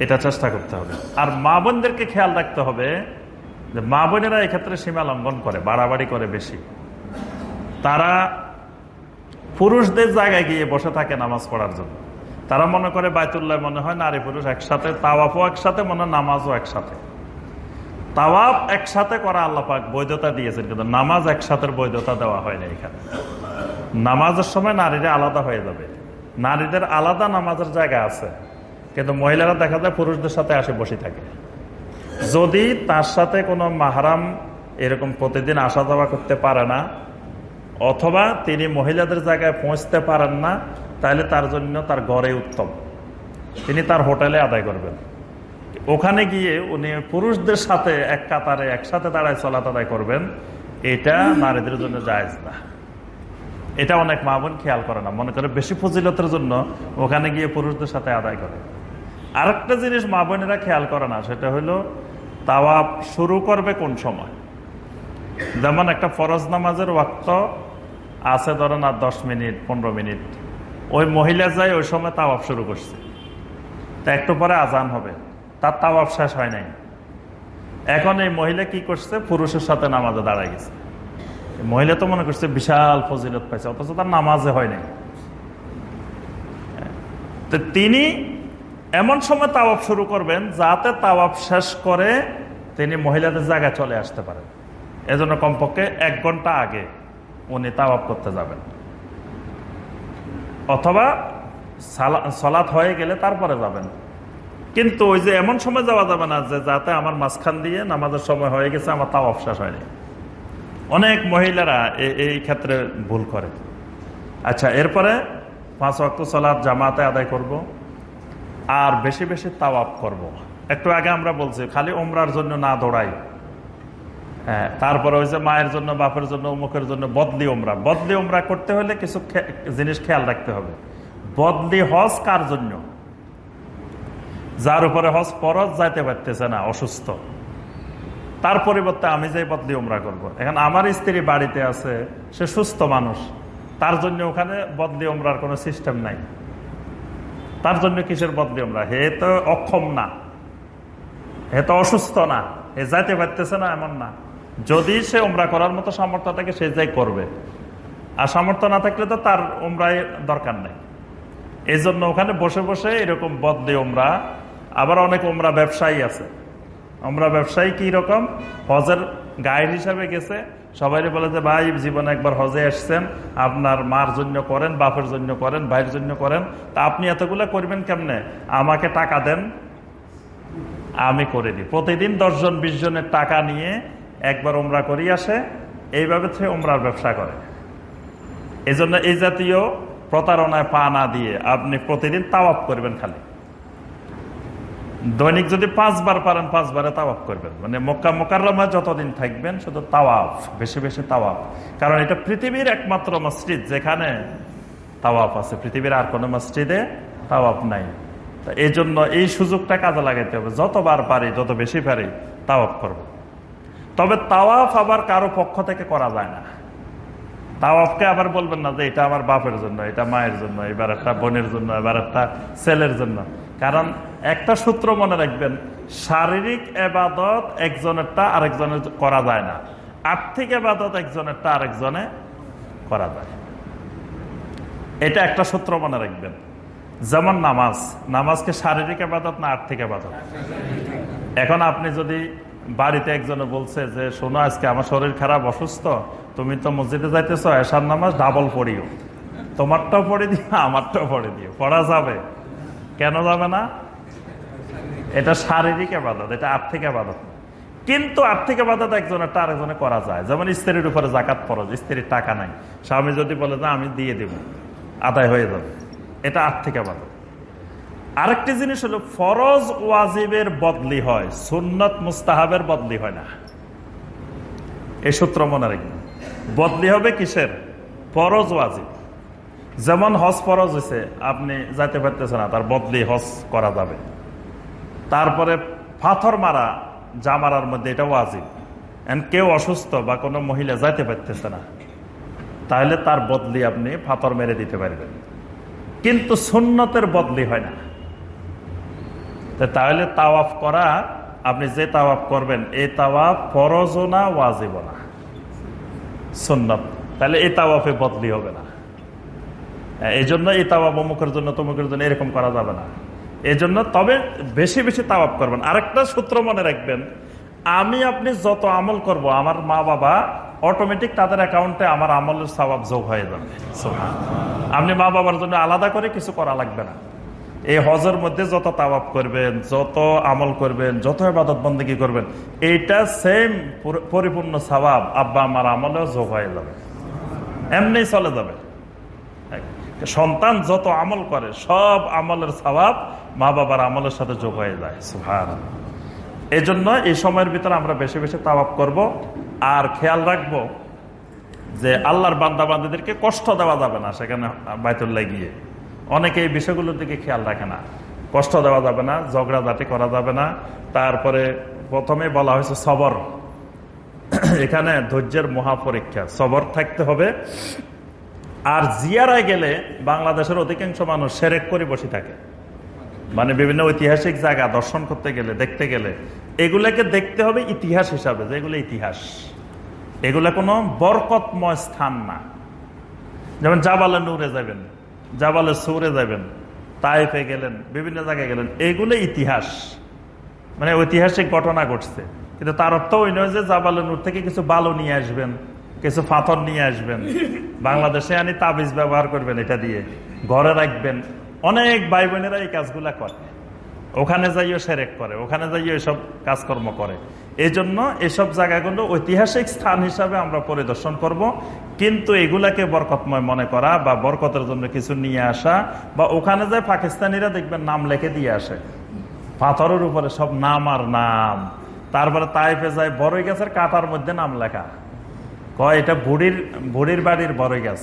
এটা চেষ্টা করতে হবে। আর মা বোনদেরকে খেয়াল রাখতে হবে যে মা বোনেরা এক্ষেত্রে সীমা লঙ্ঘন করে, বাড়াবাড়ি করে বেশি। তারা পুরুষদের জায়গায় গিয়ে বসে থাকে নামাজ পড়ার জন্য। তারা মনে করে বায়তুল্লাহ মনে হয় নারী পুরুষ একসাথে, তাওয়াফও একসাথে, মনে হয় নামাজও একসাথে। তাওয়াফ একসাথে করা আল্লাপাক বৈধতা দিয়েছেন, কিন্তু নামাজ একসাথে বৈধতা দেওয়া হয়নি এখানে। নামাজের সময় নারীরা আলাদা হয়ে যাবে। নারীদের আলাদা নামাজের জায়গা আছে, কিন্তু মহিলারা দেখা যায় পুরুষদের সাথে আসে বসে থাকে। যদি তার সাথে কোনো মাহারাম এরকম প্রতিদিন আসা যাওয়া করতে পারে না, অথবা তিনি মহিলাদের জায়গায় পৌঁছতে পারেন না তাহলে তার জন্য তার গড়ে উত্তম। তিনি তার হোটেলে আদায় করবেন। ওখানে গিয়ে উনি পুরুষদের সাথে এক কাতারে একসাথে দাঁড়ায় চলা আদায় করবেন, এটা নারীদের জন্য জায়জ না। এটা অনেক মা বোন খেয়াল করে না, মনে করে বেশি ফজিলতের জন্য ওখানে গিয়ে পুরুষদের সাথে আদায় করে। আরেকটা জিনিস মা বোনেরা খেয়াল করে না, সেটা হলো তাওয়াব শুরু করবে কোন সময়? যেমন একটা ফরজ নামাজের ওয়াক্ত আছে ধরেন আর দশ মিনিট, পনেরো মিনিট। ওই মহিলা যায়, ওই সময় তাওয়াব শুরু করছে। তা একটু পরে আজান হবে। তার তাওয়াব শেষ হয় নাই। এখন এই মহিলা কি করছে? পুরুষের সাথে নামাজে দাঁড়ায় গেছে। মহিলা তো মনে করছে বিশাল ফজিলত পাইছে, অথচ তার নামাজে হয় নাই। তো তিনি এমন সময় তাওয়াব শুরু করবেন, যাতে তাওয়াব শেষ করে তিনি মহিলাদের জায়গায় চলে আসতে পারেন। এজন্য কমপক্ষে এক ঘণ্টা আগে উনি তাওয়াব করতে যাবেন। অথবা সলাৎ হয়ে গেলে তারপরে যাবেন কিন্তু ওই যে এমন সময় যাওয়া যাবে না যে যাতে আমার মাঝখান দিয়ে নামাজের সময় হয়ে গেছে, আমার তাও অবশ্বাস হয়নি অনেক মহিলারা এই ক্ষেত্রে ভুল করে আচ্ছা এরপরে পাঁচ অক্ট সলাৎ জামাতে আদায় করব। আর বেশি বেশি তাওয়াপ করব। একটু আগে আমরা বলছি, খালি ওমরার জন্য না দৌড়াই হ্যাঁ তারপরে ওই যে মায়ের জন্য, বাপের জন্য অমুকের জন্য বদলি ওমরা বদলি ওমরা করতে হলে কিছু জিনিস খেয়াল রাখতে হবে। বদলি হজ কার জন্য? যার উপরে হজ পরজ যাইতে পারতেছে না, অসুস্থ। তার পরিবর্তে আমি যে বদলি ওমরা করব। এখন আমার স্ত্রী বাড়িতে আছে, সে সুস্থ মানুষ। তার জন্য ওখানে বদলি ওমরার কোনো সিস্টেম নাই। তার জন্য কিসের বদলি ওমরা হে তো অক্ষম না। হে তো অসুস্থ না। হে যাইতে পারতেছে না, এমন না। যদি সে উমরা করার মতো সামর্থ্য থাকে, সে যাই করবে। আর সামর্থ্য না থাকলে তো তার উমরায় দরকার নেই। এই জন্য ওখানে বসে বসে এরকম বদলি উমরা, আবার অনেক ওমরা ব্যবসায়ী আছে। আমরা ব্যবসায়ী কি রকম? হজের গাইড হিসাবে গেছে। সবাই বলে যে, ভাই, জীবনে একবার হজে এসছেন। আপনার মার জন্য করেন, বাপের জন্য করেন, ভাইয়ের জন্য করেন। তা আপনি এতগুলো করবেন কেমনে? আমাকে টাকা দেন, আমি করে দিই। প্রতিদিন দশজন বিশ জনের টাকা নিয়ে একবার ওমরা করি আসে, এইভাবে সে ওমরার ব্যবসা করে। এই জন্য এই জাতীয় প্রতারণায় পা না দিয়ে আপনি প্রতিদিন তাওয়াপ করবেন খালি। দৈনিক যদি পাঁচবার পারেন, পাঁচবারে তাওয়াফ করবেন। মানে মক্কা মোকাররমা যতদিন থাকবেন, শুধু তাওয়াফ, বেশি বেশি তাওয়াফ। কারণ এটা পৃথিবীর একমাত্র মসজিদ, যেখানে তাওয়াফ আছে। পৃথিবীর আর কোনো মসজিদে তাওয়াফ নাই। এই জন্য এই সুযোগটা কাজে লাগাইতে হবে। যতবার পারি, যত বেশি পারি, তাওয়াফ করব। তবে তাওয়াফ আবার কারও পক্ষ থেকে করা যায় না। তাওয়াফকে আবার বলবেন না যে এটা আমার বাপের জন্য, এটা মায়ের জন্য, এবার একটা বোনের জন্য, এবার একটা ছেলের জন্য। কারণ একটা সূত্র মনে রাখবেন, শারীরিক এবাদত একজনেরটা আরেকজনের করা যায় না। আর্থিক এবাদত একজনেরটা আরেকজনে করা যায়। এটা একটা সূত্র মনে রাখবেন। যেমন নামাজ, নামাজকে শারীরিক আবাদত না আর্থিক আবাদত এখন আপনি যদি বাড়িতে একজনে বলছে যে, শোনো, আজকে আমার শরীর খারাপ, অসুস্থ, তুমি তো মসজিদে যাইতেছ এসার নামাজ ডাবল পড়িও। তোমারটাও পড়ে দিও, আমারটাও পড়ে দিও। পড়া যাবে। কেন যাবে না? এটা শারীরিক আবাদত, এটা আর্থিক আবাদত। কিন্তু আর্থিক আবাদত একজনের আরেকজনে করা যায়। যেমন স্ত্রীর উপরে জাকাত ফরজ, স্ত্রীর টাকা নাই। স্বামী যদি বলে যে আমি দিয়ে দেব, আদায় হয়ে যাবে। এটা আর্থিক আবাদত। আরেকটি জিনিস হলো, ফরজ ওয়াজিবের বদলি হয়, সুন্নত মুস্তাহাবের বদলি হয় না। এই সূত্র মনে রাখবেন। বদলি হবে কিসের? ফরজ ওয়াজিব। যেমন হজ ফরজ হয়েছে, আপনি যাইতে পারতেছে না, তার বদলি হজ করা যাবে। তারপরে পাথর মারা জামারার মধ্যে এটা ওয়াজিব। এন্ড কেউ অসুস্থ বা কোনো মহিলা যাইতে পারতেছে না, তাহলে তার বদলি আপনি পাথর মেরে দিতে পারবেন। কিন্তু সুন্নতের বদলি হয় না। তাহলে তাওয়াফ করা, আপনি যে তাওয়াফ করবেন এই তাওয়াফ ফরজও না ওয়াজিব না? সুন্নত। তাহলে এই তাওয়াফে বদলি হবে না। এই জন্য এই তাওয়াব অমুকের জন্য, তমুকের জন্য এরকম করা যাবে না। এই জন্য তবে বেশি বেশি তাওয়াব করবেন। আরেকটা সূত্র মনে রাখবেন, আমি আপনি যত আমল করব, আমার মা বাবা অটোমেটিক তাদের অ্যাকাউন্টে আমার আমলের স্বভাব যোগ হয়ে যাবে। আপনি মা বাবার জন্য আলাদা করে কিছু করা লাগবে না। এই হজের মধ্যে যত তাওয়াব করবেন, যত আমল করবেন, যত আবাদত বন্দী করবেন, এইটা সেম পরিপূর্ণ স্বভাব আব্বা আমার আমলেও যোগ হয়ে যাবে। এমনি চলে যাবে। সন্তান যত আমল করে, সব আমলের স্বভাব মা বাবার আমলের সাথে যোগ হয়ে যায়। সুভার এই জন্য এই সময়ের ভিতরে আমরা বেশি বেশি তাওয়াব করব আর খেয়াল রাখব যে আল্লাহর বান্দা বান্দাদেরকে কষ্ট দেওয়া যাবে না সেখানে বাইতুল্লাহ গিয়ে। অনেকে এই বিষয়গুলোর দিকে খেয়াল রাখে না। কষ্ট দেওয়া যাবে না, ঝগড়াঝাটি করা যাবে না। তারপরে প্রথমে বলা হয়েছে সবর। এখানে ধৈর্যের মহাপরীক্ষা। সবর থাকতে হবে। আর জিয়ারায় গেলে বাংলাদেশের অধিকাংশ মানুষ সেরেক করে বসে থাকে। মানে বিভিন্ন ঐতিহাসিক জায়গা, দর্শন করতে গেলে, দেখতে গেলে। এগুলাকে দেখতে হবে ইতিহাস হিসাবে, যে এগুলো ইতিহাস। এগুলা কোনো বরকতময় স্থান না। যেমন জাবালে নূরে যাবেন। জাবালে সৌরে যাবেন তাইফে গেলেন, বিভিন্ন জায়গায় গেলেন, এগুলো ইতিহাস। মানে ঐতিহাসিক ঘটনা ঘটছে। কিন্তু তার অর্থ ওই নয় যে জাবালে নূর থেকে কিছু বালু নিয়ে আসবেন, কিছু পাথর নিয়ে আসবেন। বাংলাদেশে আনি তাবিজ ব্যবহার করবেন এটা দিয়ে, ঘরে রাখবেন। অনেক ভাই বোনেরা এই কাজগুলা করে। ওখানে যাইও সেরেক করে, ওখানে যাইও এসব কাজকর্ম করে। এই জন্য এসব জায়গাগুলো ঐতিহাসিক স্থান হিসাবে আমরা পরিদর্শন করব। কিন্তু এগুলাকে বরকতময় মনে করা বা বরকতের জন্য কিছু নিয়ে আসা বা ওখানে যায় পাকিস্তানিরা দেখবেন নাম লেখে দিয়ে আসে। পাথরের উপরে সব নাম আর নাম। তারপরে তাইফে যায় বড়ই গাছের কাটার মধ্যে নাম লেখা। কয়, এটা বুড়ির বুড়ির বাড়ির বড়ই গাছ।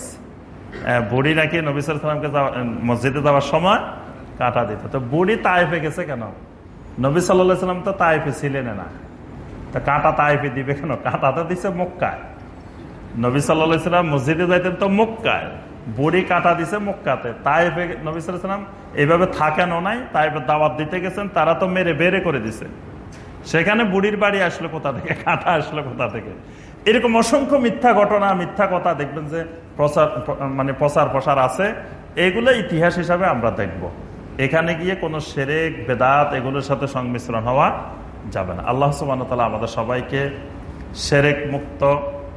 বুড়ি নাকি নবিসর সালামকে মসজিদে যাওয়ার সময় কাটা দিত। তো বুড়ি তাইফে গেছে কেন? নবী সাল্লাহ সাল্লাম তো তাইফে ছিলেন না। তো কাটা তাইফে দিবে কেন? কাটা তো দিছে মক্কায়। নবী সাল্লাহ সাল্লাম মসজিদে যাইতেন তো মক্কায়। বুড়ি কাটা দিছে মক্কাতে। তাইফে নবী সাল্লাম এইভাবে থাকেনও নাই তাইফে দাওয়াত দিতে গেছেন, তারা তো মেরে বেড়ে করে দিছে। সেখানে বুড়ির বাড়ি আসলো কোথা থেকে? কাটা আসলো কোথা থেকে? এরকম অসংখ্য মিথ্যা ঘটনা, মিথ্যা কথা দেখবেন যে প্রচার মানে প্রচার প্রসার আছে। এগুলো ইতিহাস হিসাবে আমরা দেখব। এখানে গিয়ে কোনো সেরেক, বেদাত এগুলোর সাথে সংমিশ্রণ হওয়া যাবে না। আল্লাহ সুবান আমাদের সবাইকে সেরেক মুক্ত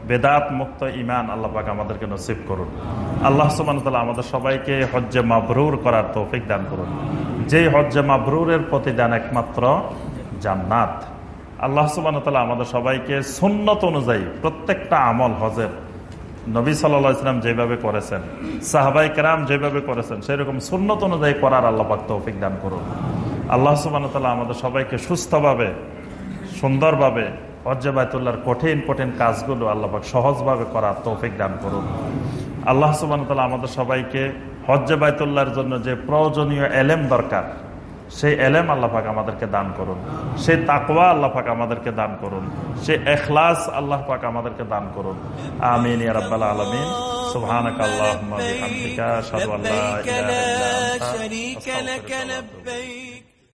বেদাত মুক্ত ইমান আল্লাহ পাক আমাদেরকে নসিব করুন। আল্লাহ সুবান আমাদের সবাইকে হজ্জে মাবরুর করার তৌফিক দান করুন। যেই হজ্জে মাবরুরের প্রতিদান একমাত্র জান্নাত। আল্লাহ সুবান আমাদের সবাইকে সুন্নত অনুযায়ী প্রত্যেকটা আমল হজের নবী সাল্লাম যেভাবে করেছেন সাহাবাই কেরাম যেভাবে করেছেন, সেরকম সুন্নত অনুযায়ী করার আল্লাপাক তৌফিক দান করুন। আল্লাহ সুবান আমাদের সবাইকে সুস্থভাবে, সুন্দরভাবে হজ্জে বায়তুল্লাহর কঠিন কঠিন কাজগুলো আল্লাপাক সহজভাবে করার তৌফিক দান করুন। আল্লাহ সুবান আমাদের সবাইকে হজ্জে বায়তুল্লাহর জন্য যে প্রয়োজনীয় এলেম দরকার, সেই এলেম আল্লাহ পাক আমাদেরকে দান করুন। সেই তাকওয়া আল্লাহ পাক আমাদেরকে দান করুন। সে এখলাস আল্লাহ পাক আমাদেরকে দান করুন। আমিন ইয়া রাব্বাল আলামিন। আশহাদু আল্লা ইলাহা ইল্লা আনতা, আস্তাগফিরুকা ওয়া আতুবু ইলাইক।